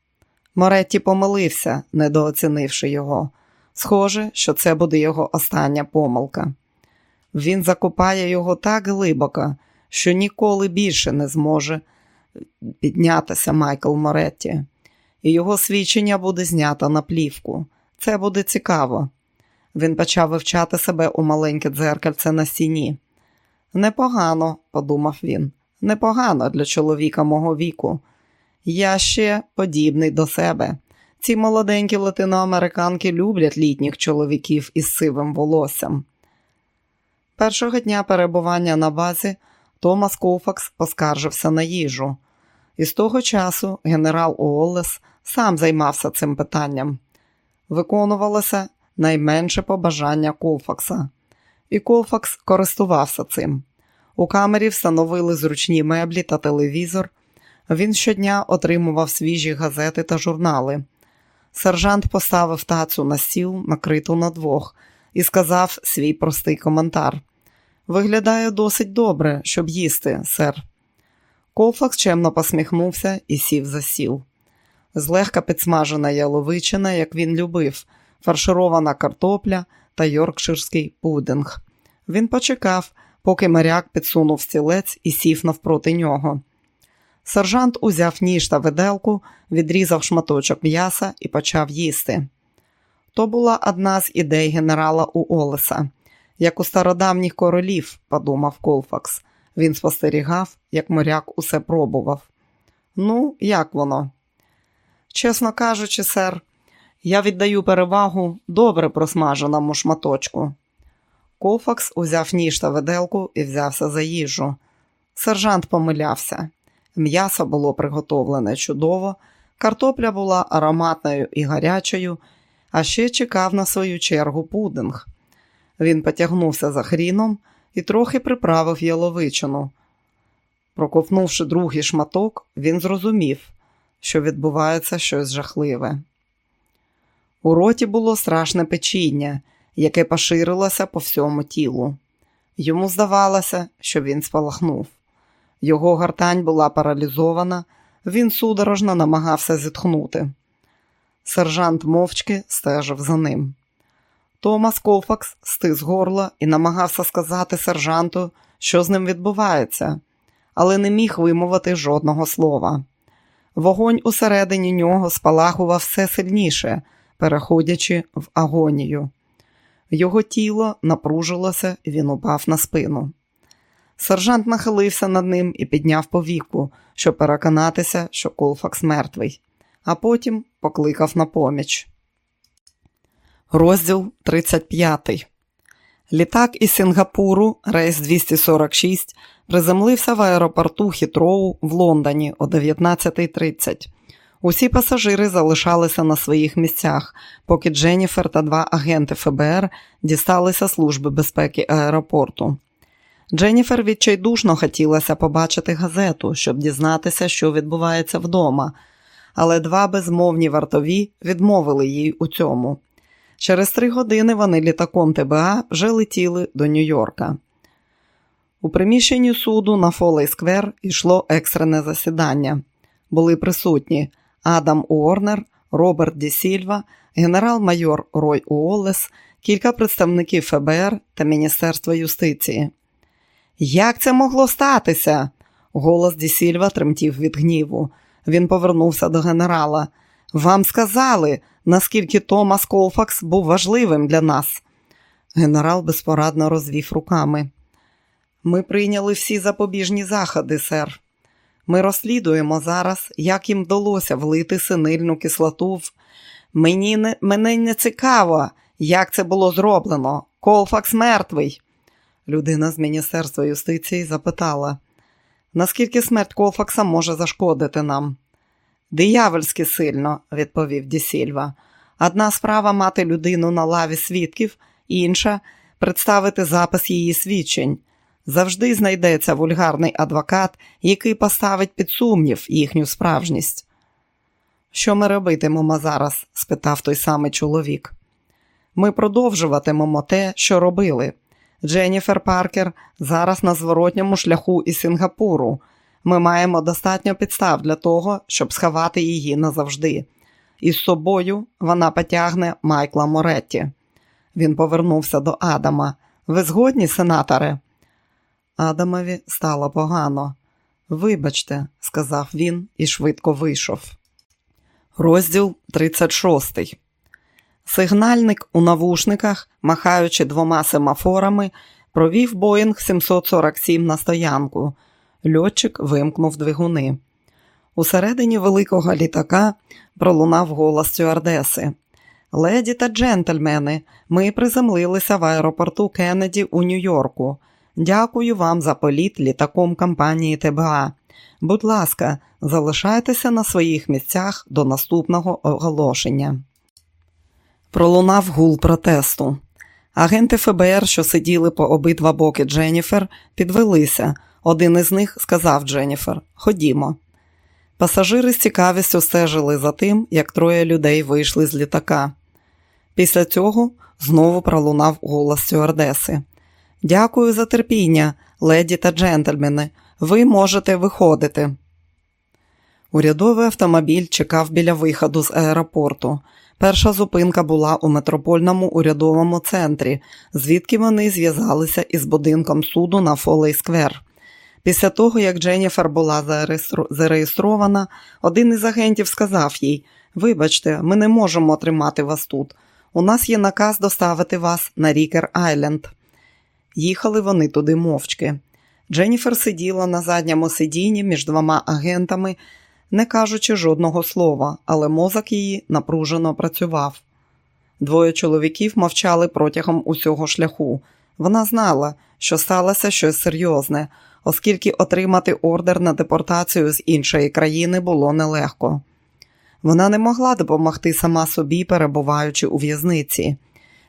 Моретті помилився, недооцінивши його. Схоже, що це буде його остання помилка. Він закопає його так глибоко, що ніколи більше не зможе піднятися Майкл Моретті, і його свідчення буде знято на плівку. Це буде цікаво. Він почав вивчати себе у маленьке дзеркальце на стіні. Непогано, подумав він, непогано для чоловіка мого віку. Я ще подібний до себе. Ці молоденькі латиноамериканки люблять літніх чоловіків із сивим волоссям. Першого дня перебування на базі Томас Кофакс поскаржився на їжу. І з того часу генерал Уоллес сам займався цим питанням. Виконувалося найменше побажання Колфакса. І Колфакс користувався цим. У камері встановили зручні меблі та телевізор. Він щодня отримував свіжі газети та журнали. Сержант поставив тацу на стіл, накриту на двох, і сказав свій простий коментар. Виглядає досить добре, щоб їсти, сер. Колфакс чемно посміхнувся і сів за сіл. Злегка підсмажена яловичина, як він любив, фарширована картопля та йоркширський пудинг. Він почекав, поки моряк підсунув стілець і сів навпроти нього. Сержант узяв ніж та виделку, відрізав шматочок м'яса і почав їсти. То була одна з ідей генерала Уолеса. Як у стародавніх королів, подумав Колфакс. Він спостерігав, як моряк усе пробував. Ну, як воно? Чесно кажучи, сер, я віддаю перевагу добре просмаженому шматочку. Колфакс узяв ніж та виделку і взявся за їжу. Сержант помилявся. М'ясо було приготовлене чудово, картопля була ароматною і гарячою, а ще чекав на свою чергу пудинг. Він потягнувся за хріном і трохи приправив яловичину. Проковнувши другий шматок, він зрозумів, що відбувається щось жахливе. У роті було страшне печіння, яке поширилося по всьому тілу. Йому здавалося, що він спалахнув. Його гартань була паралізована, він судорожно намагався зітхнути. Сержант мовчки стежив за ним. Томас Колфакс стис горло і намагався сказати сержанту, що з ним відбувається, але не міг вимовити жодного слова. Вогонь усередині нього спалахував все сильніше, переходячи в агонію. Його тіло напружилося він упав на спину. Сержант нахилився над ним і підняв повіку, щоб переконатися, що Колфакс мертвий, а потім покликав на поміч. Розділ 35. Літак із Сінгапуру, рейс 246, приземлився в аеропорту Хітроу в Лондоні о 19.30. Усі пасажири залишалися на своїх місцях, поки Дженніфер та два агенти ФБР дісталися служби безпеки аеропорту. Дженніфер відчайдушно хотілося побачити газету, щоб дізнатися, що відбувається вдома, але два безмовні вартові відмовили їй у цьому. Через три години вони літаком ТБА вже летіли до Нью-Йорка. У приміщенні суду на Фолей Сквер йшло екстрене засідання. Були присутні Адам Уорнер, Роберт Ді Сільва, генерал-майор Рой Уоллес, кілька представників ФБР та Міністерства юстиції. Як це могло статися? Голос Ді Сільва тремтів від гніву. Він повернувся до генерала. Вам сказали, наскільки Томас Колфакс був важливим для нас. Генерал безпорадно розвів руками. Ми прийняли всі запобіжні заходи, сер. Ми розслідуємо зараз, як їм вдалося влити синильну кислоту в. Мені не, Мене не цікаво, як це було зроблено. Колфакс мертвий. Людина з Міністерства юстиції запитала, наскільки смерть Колфакса може зашкодити нам? Диявольськи сильно, відповів Дісільва. Одна справа мати людину на лаві свідків, інша представити запис її свідчень. Завжди знайдеться вульгарний адвокат, який поставить під сумнів їхню справжність. Що ми робитимемо зараз? спитав той самий чоловік. Ми продовжуватимемо те, що робили. Дженніфер Паркер зараз на зворотньому шляху із Сінгапуру. Ми маємо достатньо підстав для того, щоб сховати її назавжди. Із собою вона потягне Майкла Моретті. Він повернувся до Адама. Ви згодні, сенаторе? Адамові стало погано. Вибачте, сказав він і швидко вийшов. Розділ 36. Сигнальник у навушниках, махаючи двома семафорами, провів Боїнг 747 на стоянку. Льотчик вимкнув двигуни. Усередині великого літака пролунав голос стюардеси. Леді та джентльмени, ми приземлилися в аеропорту Кеннеді у Нью-Йорку. Дякую вам за політ літаком компанії ТБА. Будь ласка, залишайтеся на своїх місцях до наступного оголошення. Пролунав гул протесту. Агенти ФБР, що сиділи по обидва боки Дженніфер, підвелися. Один із них сказав Дженніфер: Ходімо. Пасажири з цікавістю стежили за тим, як троє людей вийшли з літака. Після цього знову пролунав голос стюардеси. Дякую за терпіння, леді та джентльмени. Ви можете виходити. Урядовий автомобіль чекав біля виходу з аеропорту. Перша зупинка була у метропольному урядовому центрі, звідки вони зв'язалися із будинком суду на Фолей Сквер. Після того, як Дженніфер була зареєстрована, один із агентів сказав їй: Вибачте, ми не можемо тримати вас тут. У нас є наказ доставити вас на Рікер Айленд. Їхали вони туди мовчки. Дженніфер сиділа на задньому сидінні між двома агентами, не кажучи жодного слова, але мозок її напружено працював. Двоє чоловіків мовчали протягом усього шляху. Вона знала, що сталося щось серйозне, оскільки отримати ордер на депортацію з іншої країни було нелегко. Вона не могла допомогти сама собі, перебуваючи у в'язниці.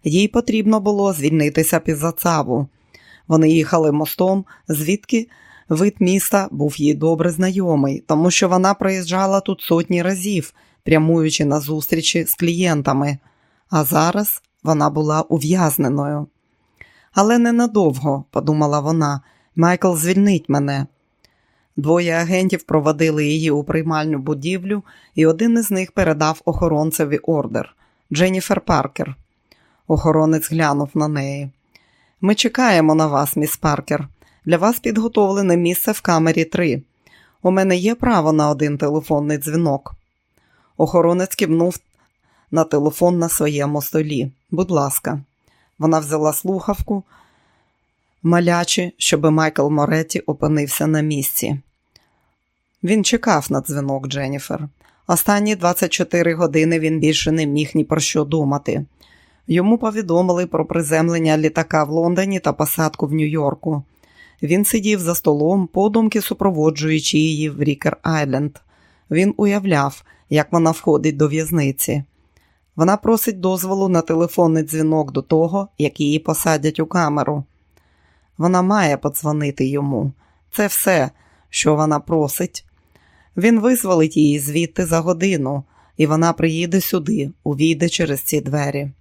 Їй потрібно було звільнитися під зацаву. Вони їхали мостом, звідки вид міста був їй добре знайомий, тому що вона проїжджала тут сотні разів, прямуючи на зустрічі з клієнтами, а зараз вона була ув'язненою. Але ненадовго, подумала вона, Майкл звільнить мене. Двоє агентів проводили її у приймальну будівлю, і один із них передав охоронцеві ордер Дженніфер Паркер. Охоронець глянув на неї. Ми чекаємо на вас, міс Паркер. Для вас підготовлене місце в камері 3. У мене є право на один телефонний дзвінок. Охоронець кивнув на телефон на своєму столі. Будь ласка, вона взяла слухавку, малячи, щоби Майкл Моретті опинився на місці. Він чекав на дзвінок Дженніфер. Останні 24 години він більше не міг ні про що думати. Йому повідомили про приземлення літака в Лондоні та посадку в Нью-Йорку. Він сидів за столом, подумки супроводжуючи її в Рікер Айленд. Він уявляв, як вона входить до в'язниці. Вона просить дозволу на телефонний дзвінок до того, як її посадять у камеру. Вона має подзвонити йому. Це все, що вона просить. Він визволить її звідти за годину, і вона приїде сюди, увійде через ці двері.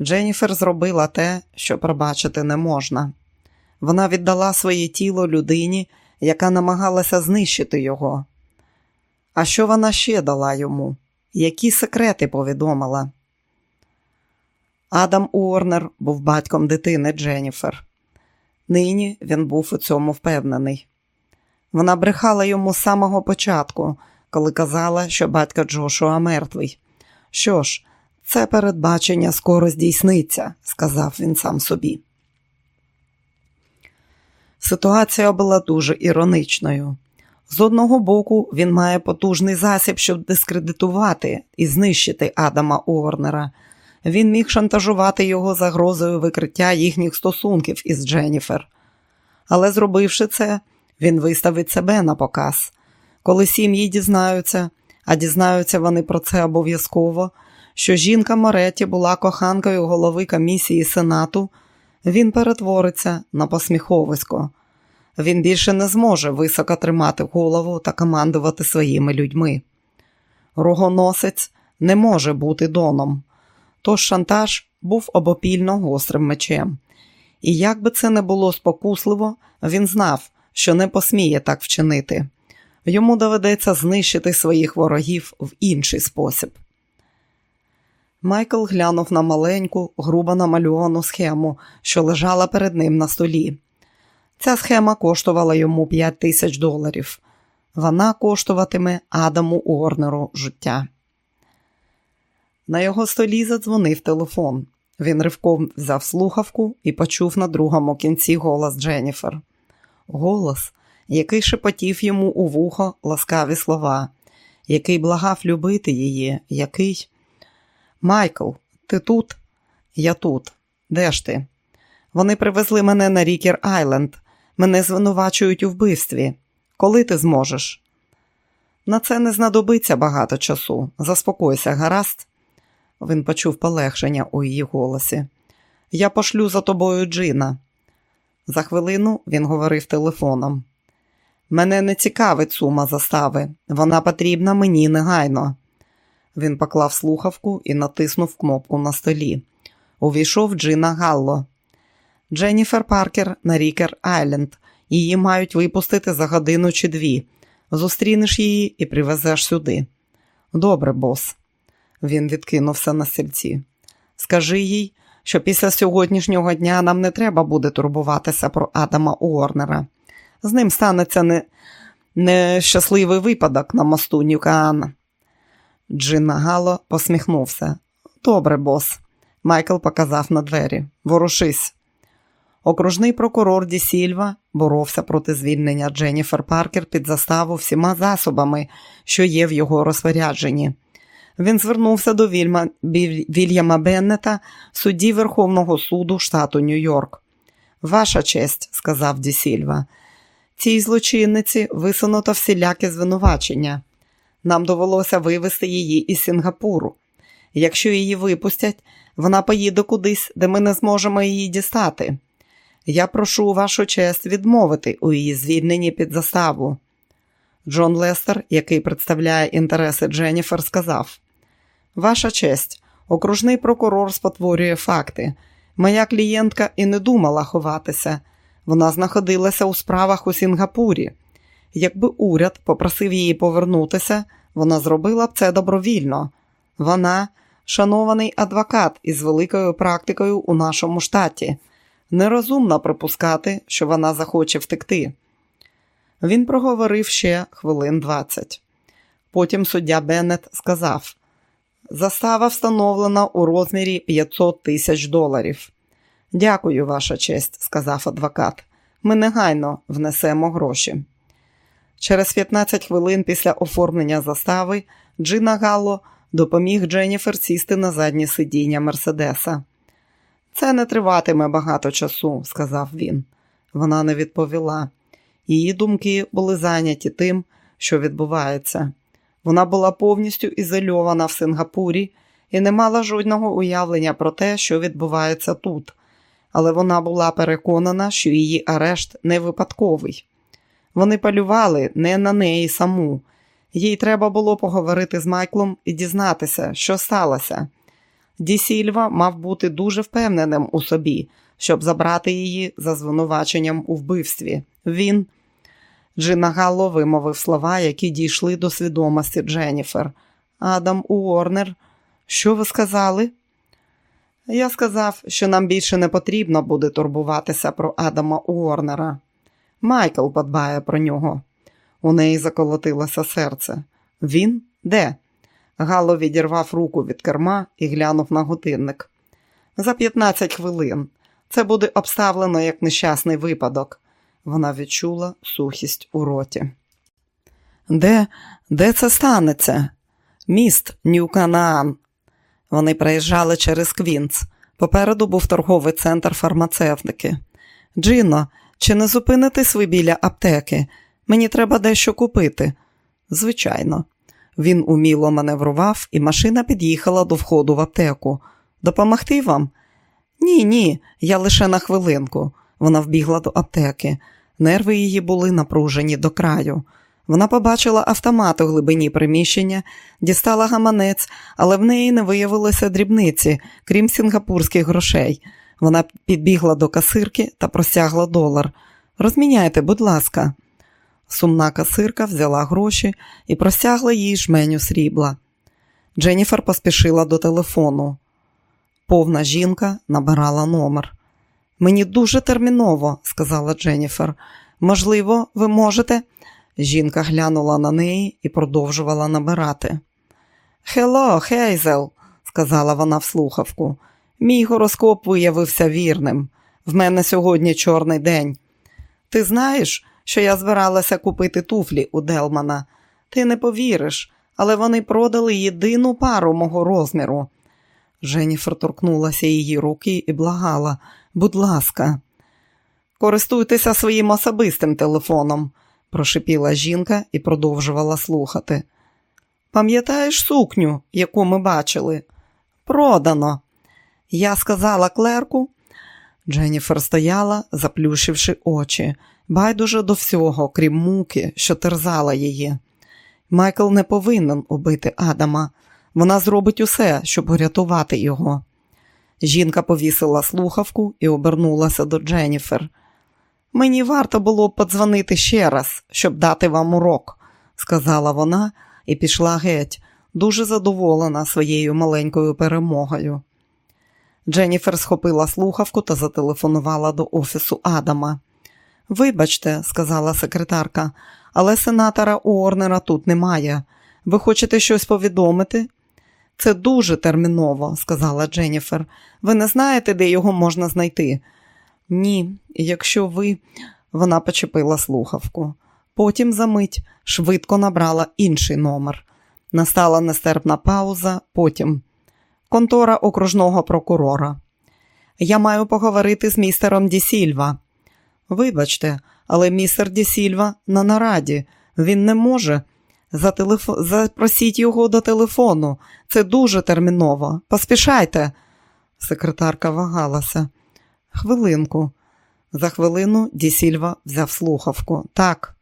Дженніфер зробила те, що пробачити не можна. Вона віддала своє тіло людині, яка намагалася знищити його. А що вона ще дала йому? Які секрети повідомила? Адам Уорнер був батьком дитини Дженніфер. Нині він був у цьому впевнений. Вона брехала йому з самого початку, коли казала, що батько Джошуа мертвий. Що ж, це передбачення скоро здійсниться, сказав він сам собі. Ситуація була дуже іроничною. З одного боку, він має потужний засіб, щоб дискредитувати і знищити Адама Уорнера. Він міг шантажувати його загрозою викриття їхніх стосунків із Дженніфер. Але, зробивши це, він виставить себе на показ. Коли сім'ї дізнаються, а дізнаються вони про це обов'язково, що жінка Моретті була коханкою голови комісії Сенату, він перетвориться на посміховисько. Він більше не зможе високо тримати голову та командувати своїми людьми. Рогоносець не може бути доном, тож шантаж був обопільно гострим мечем. І як би це не було спокусливо, він знав, що не посміє так вчинити. Йому доведеться знищити своїх ворогів в інший спосіб. Майкл глянув на маленьку, грубо намальовану схему, що лежала перед ним на столі. Ця схема коштувала йому 5 тисяч доларів. Вона коштуватиме Адаму Уорнеру життя. На його столі задзвонив телефон. Він ривком взяв слухавку і почув на другому кінці голос Дженніфер. Голос, який шепотів йому у вухо ласкаві слова, який благав любити її, який. Майкл, ти тут? Я тут. Де ж ти? Вони привезли мене на Рікер Айленд. Мене звинувачують у вбивстві. Коли ти зможеш? На це не знадобиться багато часу. Заспокойся, гаразд. Він почув полегшення у її голосі. Я пошлю за тобою Джина. За хвилину він говорив телефоном. Мене не цікавить сума застави. Вона потрібна мені негайно. Він поклав слухавку і натиснув кнопку на столі. Увійшов Джина Галло. Дженніфер Паркер на Рікер Айленд. Її мають випустити за годину чи дві. Зустрінеш її і привезеш сюди. Добре, бос. Він відкинувся на стільці. Скажи їй, що після сьогоднішнього дня нам не треба буде турбуватися про Адама Уорнера. З ним станеться не... нещасливий випадок на мосту Нюкаана. Джин Гало посміхнувся. Добре, бос. Майкл показав на двері. Ворушись. Окружний прокурор Ді Сільва боровся проти звільнення Дженніфер Паркер під заставу всіма засобами, що є в його розпорядженні. Він звернувся до Вільма, Вільяма Беннета, судді Верховного суду штату Нью-Йорк. Ваша честь, сказав Ді Сільва, цій злочинниці висунуто всіляке звинувачення. Нам довелося вивезти її із Сінгапуру. Якщо її випустять, вона поїде кудись, де ми не зможемо її дістати. Я прошу вашу честь відмовити у її звільненні під заставу. Джон Лестер, який представляє інтереси Дженніфер, сказав: Ваша честь, окружний прокурор спотворює факти. Моя клієнтка і не думала ховатися. Вона знаходилася у справах у Сінгапурі. Якби уряд попросив її повернутися, вона зробила б це добровільно. Вона шанований адвокат із великою практикою у нашому штаті. Нерозумно припускати, що вона захоче втекти. Він проговорив ще хвилин двадцять. Потім суддя Беннет сказав: Застава встановлена у розмірі 500 тисяч доларів. Дякую, ваша честь, сказав адвокат. Ми негайно внесемо гроші. Через 15 хвилин після оформлення застави Джина Галло допоміг Дженніфер сісти на заднє сидіння Мерседеса. Це не триватиме багато часу, сказав він. Вона не відповіла. Її думки були зайняті тим, що відбувається. Вона була повністю ізольована в Сингапурі і не мала жодного уявлення про те, що відбувається тут, але вона була переконана, що її арешт не випадковий. Вони полювали не на неї саму. Їй треба було поговорити з Майклом і дізнатися, що сталося. Ді Сільва мав бути дуже впевненим у собі, щоб забрати її за звинуваченням у вбивстві. Він Джина Галло вимовив слова, які дійшли до свідомості Дженніфер. Адам Уорнер, що ви сказали? Я сказав, що нам більше не потрібно буде турбуватися про Адама Уорнера. Майкл подбає про нього. У неї заколотилося серце. Він де? Гало відірвав руку від керма і глянув на годинник. За 15 хвилин. Це буде обставлено як нещасний випадок. Вона відчула сухість у роті. Де де це станеться? Міст Нью-Канаан. Вони приїжджали через Квінц. Попереду був торговий центр фармацевтики. Джино, чи не зупинитись ви біля аптеки? Мені треба дещо купити. Звичайно. Він уміло маневрував, і машина під'їхала до входу в аптеку. Допомогти вам? Ні, ні, я лише на хвилинку. Вона вбігла до аптеки. Нерви її були напружені до краю. Вона побачила автомат у глибині приміщення, дістала гаманець, але в неї не виявилося дрібниці, крім сінгапурських грошей. Вона підбігла до касирки та простягла долар. Розміняйте, будь ласка. Сумна касирка взяла гроші і простягла їй жменю срібла. Дженніфер поспішила до телефону. Повна жінка набирала номер. Мені дуже терміново, сказала Дженніфер. Можливо, ви можете. Жінка глянула на неї і продовжувала набирати. Хело, Хейзел, сказала вона в слухавку. Мій гороскоп виявився вірним. В мене сьогодні чорний день. Ти знаєш, що я збиралася купити туфлі у Делмана. Ти не повіриш, але вони продали єдину пару мого розміру. Женіфер торкнулася її руки і благала. Будь ласка, користуйтеся своїм особистим телефоном, прошипіла жінка і продовжувала слухати. Пам'ятаєш сукню, яку ми бачили? Продано. Я сказала клерку. Дженніфер стояла, заплющивши очі, байдуже до всього, крім муки, що терзала її. Майкл не повинен убити Адама. Вона зробить усе, щоб врятувати його. Жінка повісила слухавку і обернулася до Дженніфер. Мені варто було б подзвонити ще раз, щоб дати вам урок, сказала вона і пішла геть, дуже задоволена своєю маленькою перемогою. Дженніфер схопила слухавку та зателефонувала до офісу Адама. Вибачте, сказала секретарка, але сенатора Уорнера тут немає. Ви хочете щось повідомити? Це дуже терміново, сказала Дженніфер. Ви не знаєте, де його можна знайти? Ні, якщо ви. Вона почепила слухавку. Потім за мить швидко набрала інший номер. Настала нестерпна пауза, потім контора окружного прокурора. Я маю поговорити з містером Дісільва. Вибачте, але містер Дісільва на нараді. Він не може. Зателеф... Запросіть його до телефону. Це дуже терміново. Поспішайте. Секретарка вагалася. Хвилинку. За хвилину Дісільва взяв слухавку. Так.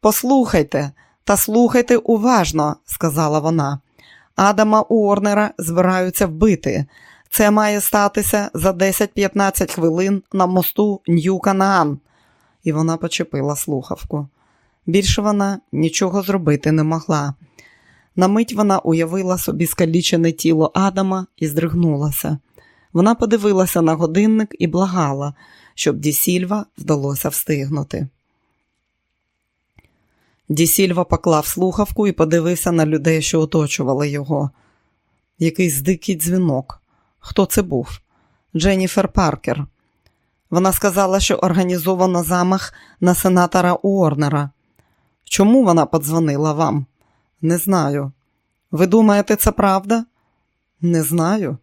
Послухайте, та слухайте уважно, сказала вона. Адама Уорнера збираються вбити. Це має статися за 10-15 хвилин на мосту Нью-Канаан. І вона почепила слухавку. Більше вона нічого зробити не могла. На мить вона уявила собі скалічене тіло Адама і здригнулася. Вона подивилася на годинник і благала, щоб Дісільва вдалося встигнути. Дісільва поклав слухавку і подивився на людей, що оточували його. Якийсь дикий дзвінок. Хто це був? Дженніфер Паркер. Вона сказала, що організовано замах на сенатора Уорнера. Чому вона подзвонила вам? Не знаю. Ви думаєте, це правда? Не знаю.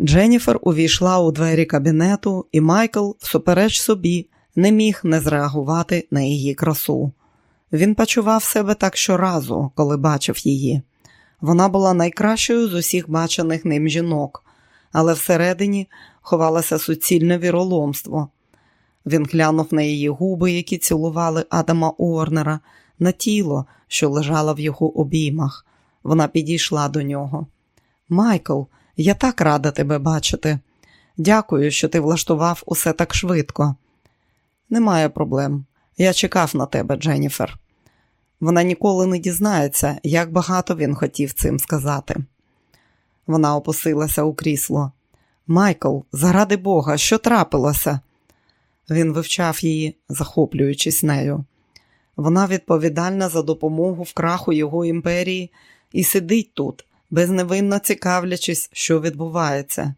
Дженніфер увійшла у двері кабінету, і Майкл, всупереч собі, не міг не зреагувати на її красу. Він почував себе так щоразу, коли бачив її. Вона була найкращою з усіх бачених ним жінок, але всередині ховалося суцільне віроломство. Він глянув на її губи, які цілували Адама Уорнера, на тіло, що лежало в його обіймах. Вона підійшла до нього. Майкл, я так рада тебе бачити. Дякую, що ти влаштував усе так швидко. Немає проблем. Я чекав на тебе, Дженніфер. Вона ніколи не дізнається, як багато він хотів цим сказати. Вона опустилася у крісло. Майкл, заради Бога, що трапилося? Він вивчав її, захоплюючись нею. Вона відповідальна за допомогу в краху його імперії і сидить тут, безневинно цікавлячись, що відбувається.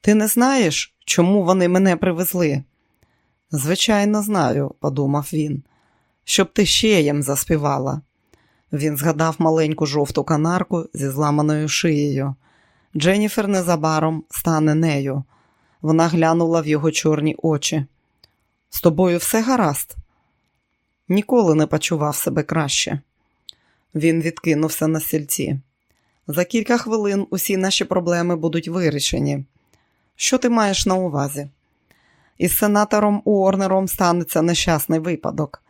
Ти не знаєш, чому вони мене привезли? Звичайно, знаю, подумав він, щоб ти ще їм заспівала. Він згадав маленьку жовту канарку зі зламаною шиєю. Дженніфер незабаром стане нею. Вона глянула в його чорні очі. З тобою все гаразд? Ніколи не почував себе краще. Він відкинувся на стільці. За кілька хвилин усі наші проблеми будуть вирішені. Що ти маєш на увазі? Із сенатором Уорнером станеться нещасний випадок.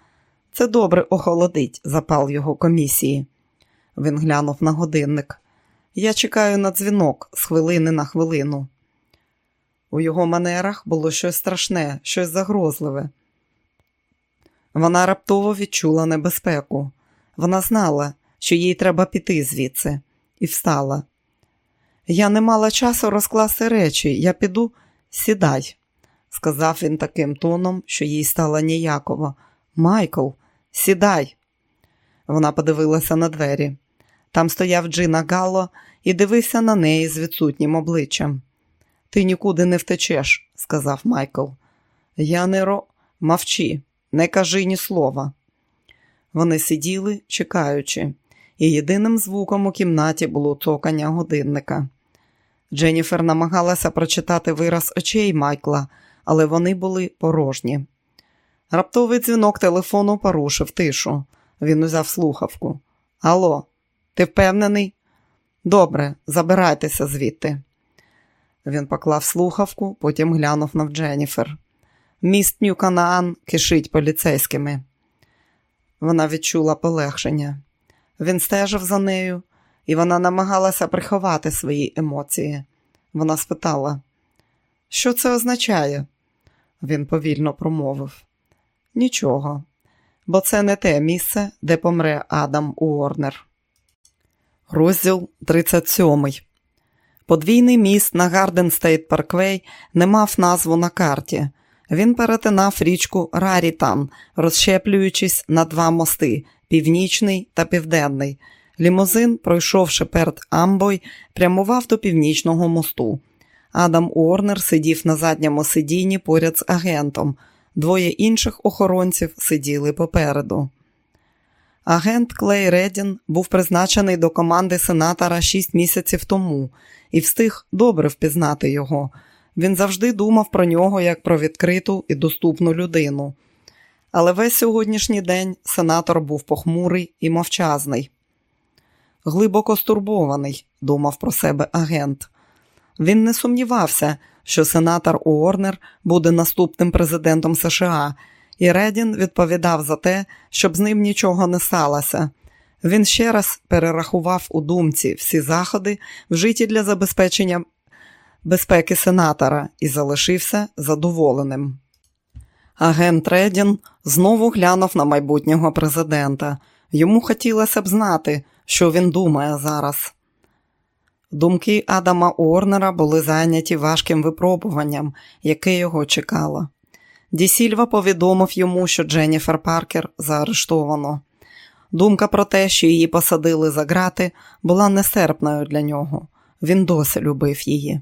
Це добре охолодить запал його комісії. Він глянув на годинник. Я чекаю на дзвінок з хвилини на хвилину. У його манерах було щось страшне, щось загрозливе. Вона раптово відчула небезпеку. Вона знала, що їй треба піти звідси, і встала. Я не мала часу розкласти речі, я піду, сідай, сказав він таким тоном, що їй стало ніяково. Майкл, сідай. Вона подивилася на двері. Там стояв Джина Галло і дивився на неї з відсутнім обличчям. Ти нікуди не втечеш, сказав Майкл. Я не ро. Мовчи, не кажи ні слова. Вони сиділи, чекаючи, і єдиним звуком у кімнаті було цокання годинника. Дженніфер намагалася прочитати вираз очей Майкла, але вони були порожні. Раптовий дзвінок телефону порушив тишу. Він узяв слухавку. Алло, ти впевнений? Добре, забирайтеся звідти. Він поклав слухавку, потім глянув на Дженніфер. Міст Нью-Канаан кишить поліцейськими. Вона відчула полегшення. Він стежив за нею, і вона намагалася приховати свої емоції. Вона спитала, що це означає? Він повільно промовив. Нічого, бо це не те місце, де помре Адам Уорнер. Розділ 37 Подвійний міст на Гарден Стейт Парквей не мав назву на карті. Він перетинав річку Рарітан, розщеплюючись на два мости північний та південний. Лімузин, пройшовши перед Амбой, прямував до північного мосту. Адам Уорнер сидів на задньому сидінні поряд з агентом. Двоє інших охоронців сиділи попереду. Агент Клей Редін був призначений до команди сенатора шість місяців тому і встиг добре впізнати його. Він завжди думав про нього як про відкриту і доступну людину. Але весь сьогоднішній день сенатор був похмурий і мовчазний. Глибоко стурбований, думав про себе агент. Він не сумнівався, що сенатор Уорнер буде наступним президентом США, і Редін відповідав за те, щоб з ним нічого не сталося. Він ще раз перерахував у думці всі заходи, вжиті для забезпечення безпеки сенатора, і залишився задоволеним. Агент Редін знову глянув на майбутнього президента. Йому хотілося б знати, що він думає зараз. Думки Адама Уорнера були зайняті важким випробуванням, яке його чекало. Ді Сільва повідомив йому, що Дженніфер Паркер заарештовано. Думка про те, що її посадили за грати, була нестерпною для нього. Він досі любив її.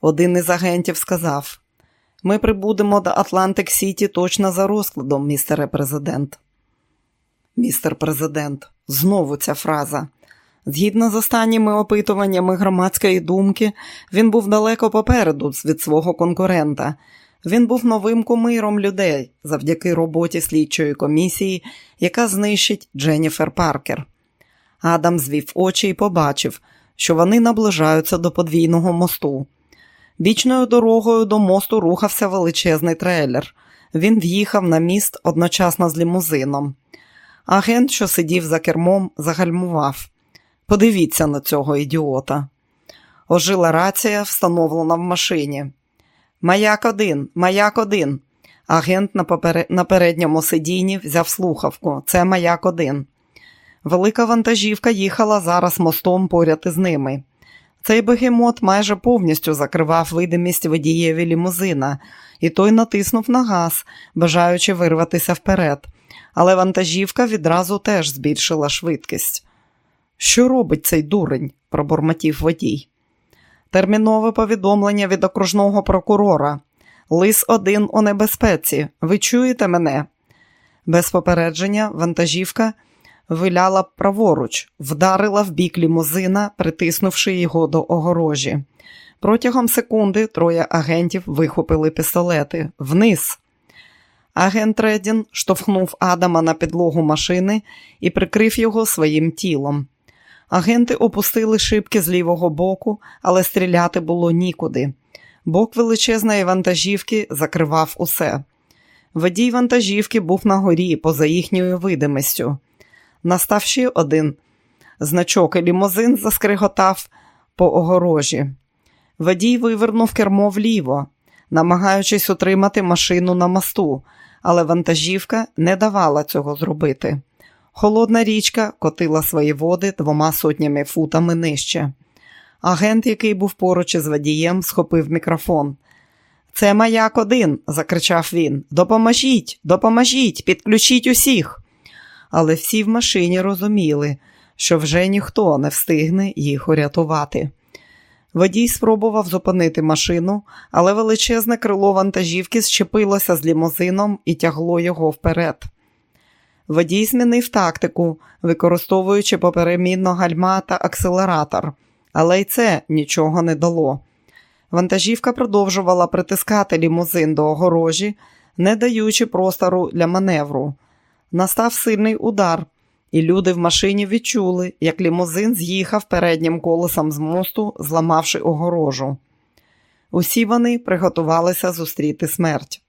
Один із агентів сказав: Ми прибудемо до Атлантик Сіті точно за розкладом, містере президент. Містер президент, знову ця фраза. Згідно з останніми опитуваннями громадської думки, він був далеко попереду від свого конкурента. Він був новим кумиром людей завдяки роботі слідчої комісії, яка знищить Дженніфер Паркер. Адам звів очі і побачив, що вони наближаються до подвійного мосту. Бічною дорогою до мосту рухався величезний трейлер. Він в'їхав на міст одночасно з лімузином. Агент, що сидів за кермом, загальмував. Подивіться на цього ідіота. Ожила рація, встановлена в машині. Маяк один, маяк один. Агент на, попер... на передньому сидінні взяв слухавку. Це маяк один. Велика вантажівка їхала зараз мостом поряд із ними. Цей бегемот майже повністю закривав видимість водієві лімузина, і той натиснув на газ, бажаючи вирватися вперед. Але вантажівка відразу теж збільшила швидкість. Що робить цей дурень? пробурмотів водій. Термінове повідомлення від окружного прокурора. Лис один у небезпеці. Ви чуєте мене? Без попередження вантажівка виляла праворуч, вдарила в бік лімузина, притиснувши його до огорожі. Протягом секунди троє агентів вихопили пістолети вниз. Агент Редін штовхнув Адама на підлогу машини і прикрив його своїм тілом. Агенти опустили шибки з лівого боку, але стріляти було нікуди. Бок величезної вантажівки закривав усе. Водій вантажівки був на горі поза їхньою видимістю. Настав ще один значок і лімузин заскриготав по огорожі. Водій вивернув кермо вліво, намагаючись утримати машину на мосту, але вантажівка не давала цього зробити. Холодна річка котила свої води двома сотнями футами нижче. Агент, який був поруч із водієм, схопив мікрофон. Це маяк один, закричав він. Допоможіть, допоможіть, підключіть усіх. Але всі в машині розуміли, що вже ніхто не встигне їх урятувати. Водій спробував зупинити машину, але величезне крило вантажівки зчепилося з лімузином і тягло його вперед. Водій змінив тактику, використовуючи поперемінно гальма та акселератор, але й це нічого не дало. Вантажівка продовжувала притискати лімузин до огорожі, не даючи простору для маневру. Настав сильний удар, і люди в машині відчули, як лімузин з'їхав переднім колесом з мосту, зламавши огорожу. Усі вони приготувалися зустріти смерть.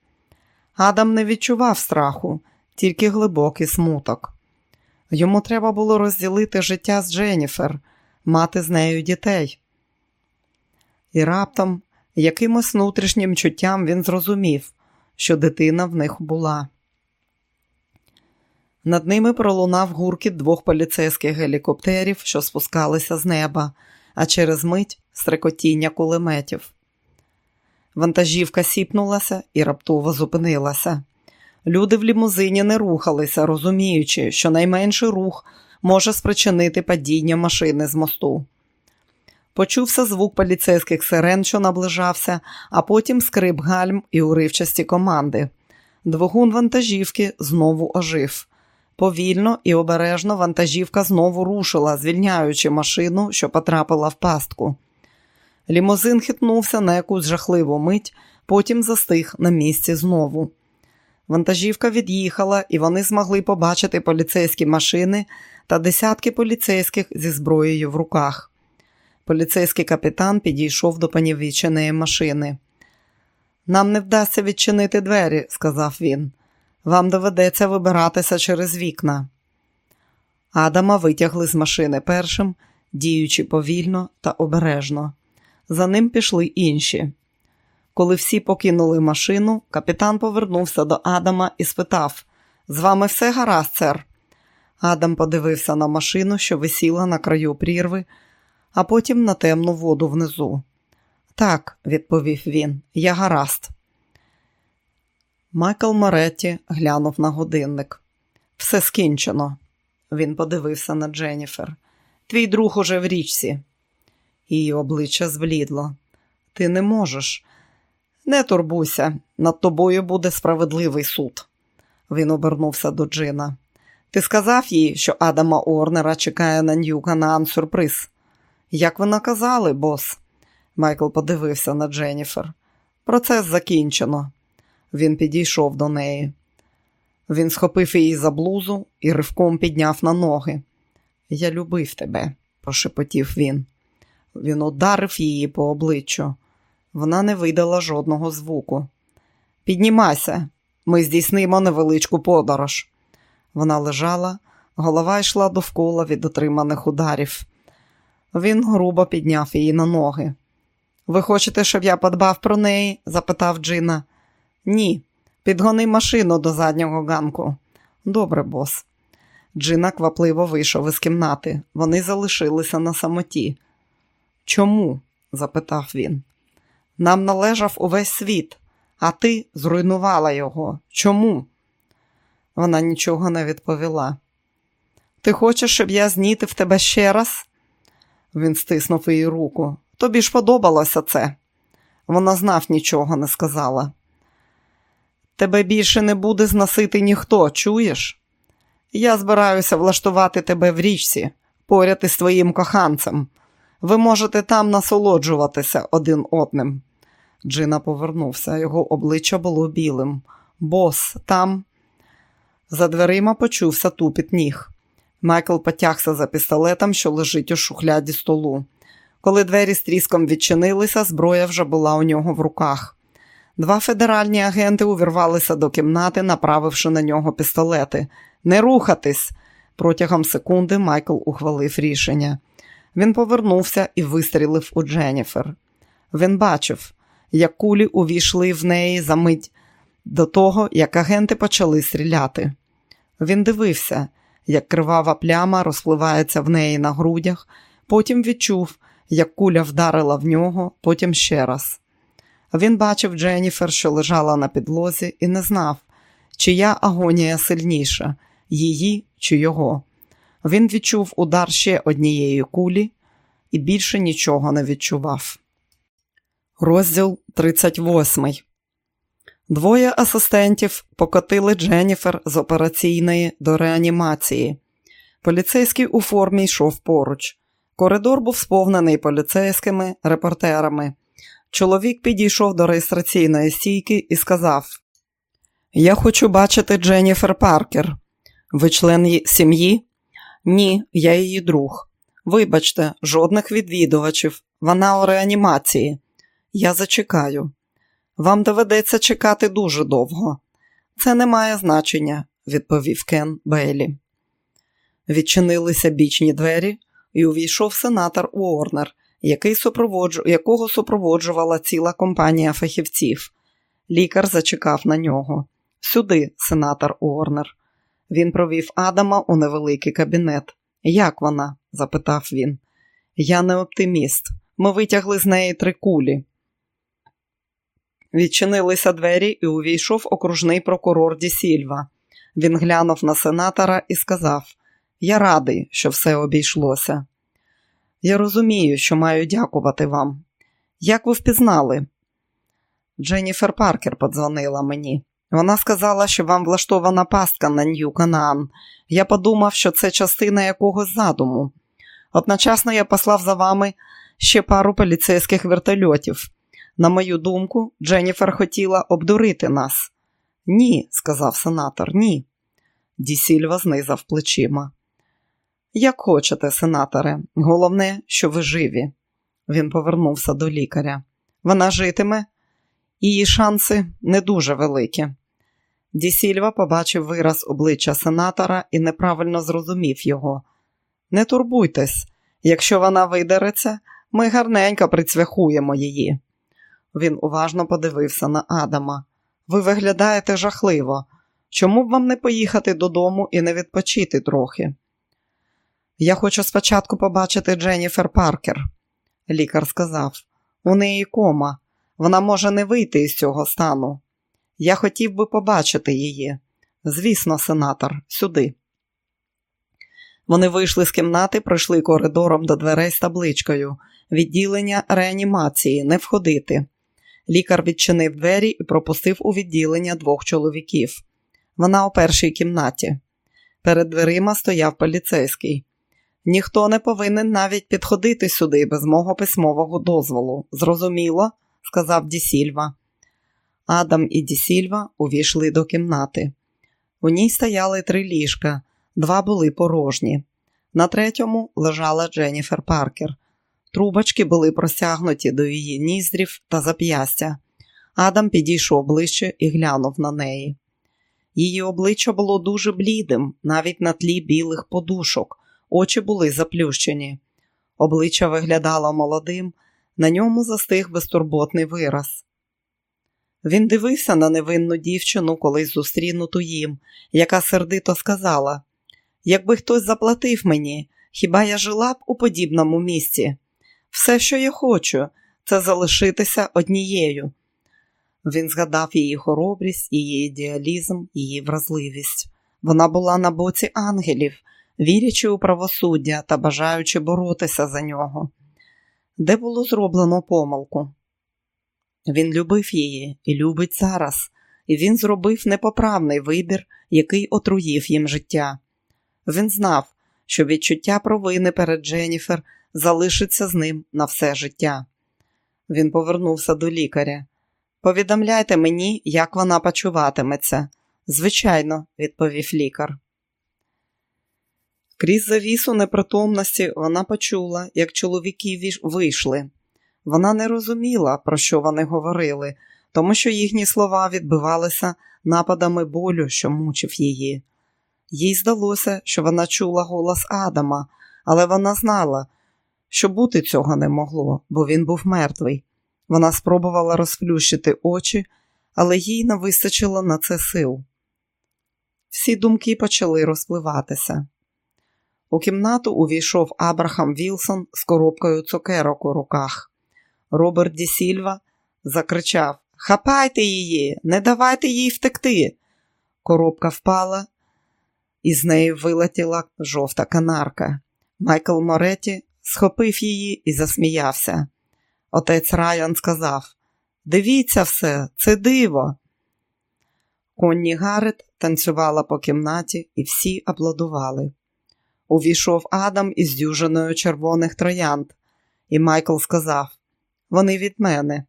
Адам не відчував страху, тільки глибокий смуток. Йому треба було розділити життя з Дженніфер, мати з нею дітей. І раптом, якимось внутрішнім чуттям він зрозумів, що дитина в них була. Над ними пролунав гуркіт двох поліцейських гелікоптерів, що спускалися з неба, а через мить стрекотіння кулеметів. Вантажівка сіпнулася і раптово зупинилася. Люди в лімузині не рухалися, розуміючи, що найменший рух може спричинити падіння машини з мосту. Почувся звук поліцейських сирен, що наближався, а потім скрип гальм і уривчасті команди. Двигун вантажівки знову ожив. Повільно і обережно вантажівка знову рушила, звільняючи машину, що потрапила в пастку. Лімузин хитнувся на якусь жахливу мить, потім застиг на місці знову. Вантажівка від'їхала, і вони змогли побачити поліцейські машини та десятки поліцейських зі зброєю в руках. Поліцейський капітан підійшов до понівіченої машини. Нам не вдасться відчинити двері, сказав він. Вам доведеться вибиратися через вікна. Адама витягли з машини першим, діючи повільно та обережно. За ним пішли інші. Коли всі покинули машину, капітан повернувся до Адама і спитав: З вами все гаразд, сер? Адам подивився на машину, що висіла на краю прірви, а потім на темну воду внизу. Так, відповів він, я гаразд. Майкл Моретті глянув на годинник. Все скінчено. Він подивився на Дженніфер. Твій друг уже в річці. Її обличчя зблідло. Ти не можеш. Не турбуйся, над тобою буде справедливий суд. Він обернувся до Джина. Ти сказав їй, що Адама Орнера чекає на Ньюганан сюрприз. Як ви наказали, бос? Майкл подивився на Дженніфер. Процес закінчено. Він підійшов до неї. Він схопив її за блузу і ривком підняв на ноги. Я любив тебе, прошепотів він. Він ударив її по обличчю. Вона не видала жодного звуку. Піднімайся, ми здійснимо невеличку подорож. Вона лежала, голова йшла довкола від отриманих ударів. Він грубо підняв її на ноги. Ви хочете, щоб я подбав про неї? запитав Джина. Ні, підгони машину до заднього ганку. Добре, бос. Джина квапливо вийшов із кімнати. Вони залишилися на самоті. Чому? запитав він. Нам належав увесь світ, а ти зруйнувала його. Чому? Вона нічого не відповіла. Ти хочеш, щоб я знітив тебе ще раз? Він стиснув її руку. Тобі ж подобалося це. Вона знав нічого не сказала. Тебе більше не буде зносити ніхто, чуєш? Я збираюся влаштувати тебе в річці, поряд із твоїм коханцем. Ви можете там насолоджуватися один одним. Джина повернувся, його обличчя було білим. Бос, там. За дверима почувся тупіт ніг. Майкл потягся за пістолетом, що лежить у шухляді столу. Коли двері з тріском відчинилися, зброя вже була у нього в руках. Два федеральні агенти увірвалися до кімнати, направивши на нього пістолети. Не рухатись! Протягом секунди Майкл ухвалив рішення. Він повернувся і вистрілив у Дженніфер. Він бачив, як кулі увійшли в неї за мить до того, як агенти почали стріляти. Він дивився, як кривава пляма розпливається в неї на грудях, потім відчув, як куля вдарила в нього, потім ще раз. Він бачив Дженніфер, що лежала на підлозі, і не знав, чия агонія сильніша її чи його. Він відчув удар ще однієї кулі і більше нічого не відчував. Розділ 38 Двоє асистентів покотили Дженніфер з операційної до реанімації. Поліцейський у формі йшов поруч. Коридор був сповнений поліцейськими репортерами. Чоловік підійшов до реєстраційної стійки і сказав: Я хочу бачити Дженніфер Паркер. Ви член сім'ї? Ні, я її друг. Вибачте, жодних відвідувачів. Вона у реанімації. Я зачекаю. Вам доведеться чекати дуже довго. Це не має значення, відповів Кен Бейлі. Відчинилися бічні двері, і увійшов сенатор Уорнер, який супроводжу... якого супроводжувала ціла компанія фахівців. Лікар зачекав на нього. Сюди, сенатор Уорнер. Він провів Адама у невеликий кабінет. Як вона? запитав він. Я не оптиміст. Ми витягли з неї три кулі. Відчинилися двері і увійшов окружний прокурор Ді Сільва. Він глянув на сенатора і сказав: Я радий, що все обійшлося. Я розумію, що маю дякувати вам. Як ви впізнали? Дженніфер Паркер подзвонила мені. Вона сказала, що вам влаштована пастка на Нью Канаан. Я подумав, що це частина якогось задуму. Одночасно я послав за вами ще пару поліцейських вертольотів. На мою думку, Дженніфер хотіла обдурити нас. Ні, сказав сенатор, ні. Дісільва знизав плечима. Як хочете, сенаторе, головне, що ви живі. Він повернувся до лікаря. Вона житиме, її шанси не дуже великі. Дісільва побачив вираз обличчя сенатора і неправильно зрозумів його. Не турбуйтесь, якщо вона видереться, ми гарненько прицвяхуємо її. Він уважно подивився на Адама. Ви виглядаєте жахливо. Чому б вам не поїхати додому і не відпочити трохи? Я хочу спочатку побачити Дженніфер Паркер. Лікар сказав, у неї кома. Вона може не вийти із цього стану. Я хотів би побачити її. Звісно, сенатор, сюди. Вони вийшли з кімнати, пройшли коридором до дверей з табличкою. Відділення реанімації не входити. Лікар відчинив двері і пропустив у відділення двох чоловіків. Вона у першій кімнаті. Перед дверима стояв поліцейський. Ніхто не повинен навіть підходити сюди без мого письмового дозволу. Зрозуміло, сказав Дісільва. Адам і Дісільва увійшли до кімнати. У ній стояли три ліжка, два були порожні. На третьому лежала Дженніфер Паркер. Трубочки були простягнуті до її ніздрів та зап'ястя. Адам підійшов ближче і глянув на неї. Її обличчя було дуже блідим, навіть на тлі білих подушок, очі були заплющені. Обличчя виглядало молодим, на ньому застиг безтурботний вираз. Він дивився на невинну дівчину, колись зустрінуту їм, яка сердито сказала: Якби хтось заплатив мені, хіба я жила б у подібному місці? Все, що я хочу, це залишитися однією. Він згадав її хоробрість, її ідеалізм, її вразливість. Вона була на боці ангелів, вірячи у правосуддя та бажаючи боротися за нього. Де було зроблено помилку? Він любив її і любить зараз, і він зробив непоправний вибір, який отруїв їм життя. Він знав, що відчуття провини перед Дженніфер залишиться з ним на все життя. Він повернувся до лікаря. Повідомляйте мені, як вона почуватиметься. Звичайно, відповів лікар. Крізь завісу непритомності вона почула, як чоловіки вийшли. Вона не розуміла, про що вони говорили, тому що їхні слова відбивалися нападами болю, що мучив її. Їй здалося, що вона чула голос Адама, але вона знала, що бути цього не могло, бо він був мертвий. Вона спробувала розплющити очі, але їй не вистачило на це сил. Всі думки почали розпливатися. У кімнату увійшов Абрахам Вілсон з коробкою цукерок у руках. Роберт Ді Сільва закричав Хапайте її, не давайте їй втекти. Коробка впала, і з неї вилетіла жовта канарка. Майкл Моретті схопив її і засміявся. Отець Райан сказав: Дивіться все, це диво. Конні Гарет танцювала по кімнаті, і всі аплодували. Увійшов Адам із дюжиною червоних троянд, і Майкл сказав: Вони від мене.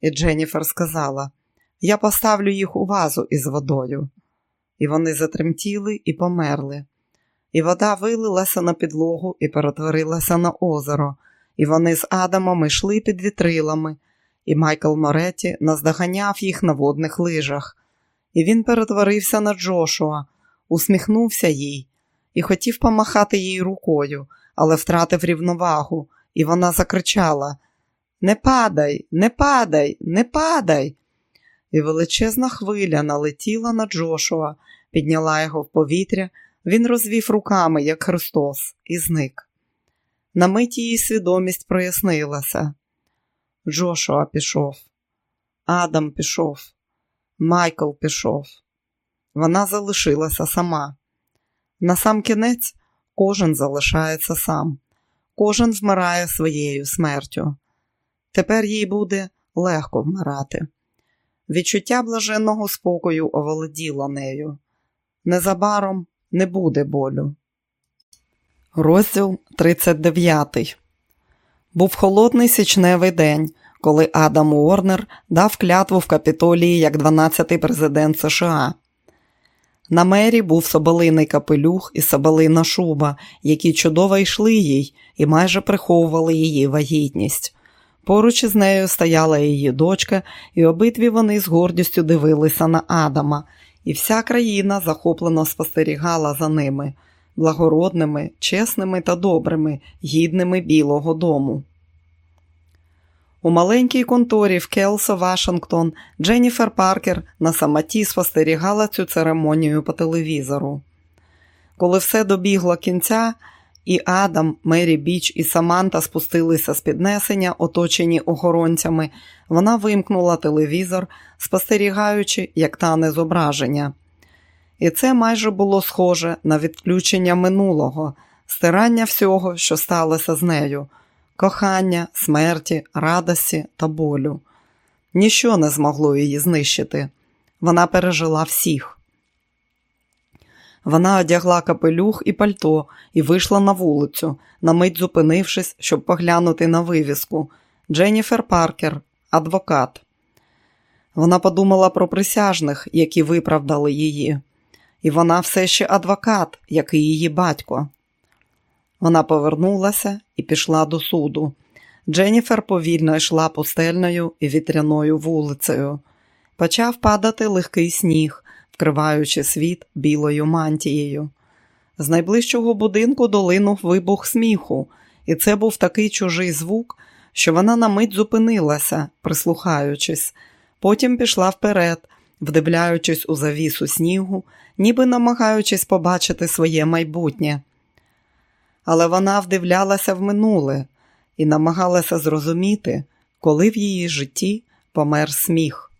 І Дженніфер сказала: Я поставлю їх у вазу із водою. І вони затремтіли і померли. І вода вилилася на підлогу і перетворилася на озеро, і вони з Адамом йшли під вітрилами, і Майкл Моретті наздоганяв їх на водних лижах. І він перетворився на Джошуа, усміхнувся їй. І хотів помахати їй рукою, але втратив рівновагу, і вона закричала: Не падай, не падай, не падай. І величезна хвиля налетіла на Джошуа, підняла його в повітря, він розвів руками, як Христос, і зник. На мить її свідомість прояснилася. Джошуа пішов, Адам пішов, Майкл пішов. Вона залишилася сама. На сам кінець кожен залишається сам, кожен вмирає своєю смертю. Тепер їй буде легко вмирати. Відчуття блаженного спокою оволоділо нею. Незабаром не буде болю. Розділ 39 Був холодний січневий день, коли Адам Уорнер дав клятву в капітолії як 12-й президент США. На мері був соболиний капелюх і соболина шуба, які чудово йшли їй і майже приховували її вагітність. Поруч із нею стояла її дочка, і обидві вони з гордістю дивилися на Адама, і вся країна захоплено спостерігала за ними, благородними, чесними та добрими, гідними Білого дому. У маленькій конторі в Келсо, Вашингтон, Дженніфер Паркер на самоті спостерігала цю церемонію по телевізору. Коли все добігло кінця, і Адам, Мері Біч і Саманта спустилися з піднесення, оточені охоронцями, вона вимкнула телевізор, спостерігаючи, як тане зображення. І це майже було схоже на відключення минулого, стирання всього, що сталося з нею кохання, смерті, радості та болю. Ніщо не змогло її знищити. Вона пережила всіх. Вона одягла капелюх і пальто і вийшла на вулицю, на мить зупинившись, щоб поглянути на вивіску Дженніфер Паркер, адвокат. Вона подумала про присяжних, які виправдали її, і вона все ще адвокат, як і її батько. Вона повернулася і пішла до суду. Дженніфер повільно йшла пустельною і вітряною вулицею. Почав падати легкий сніг, вкриваючи світ білою мантією. З найближчого будинку долинув вибух сміху, і це був такий чужий звук, що вона на мить зупинилася, прислухаючись, потім пішла вперед, вдивляючись у завісу снігу, ніби намагаючись побачити своє майбутнє але вона вдивлялася в минуле і намагалася зрозуміти, коли в її житті помер сміх.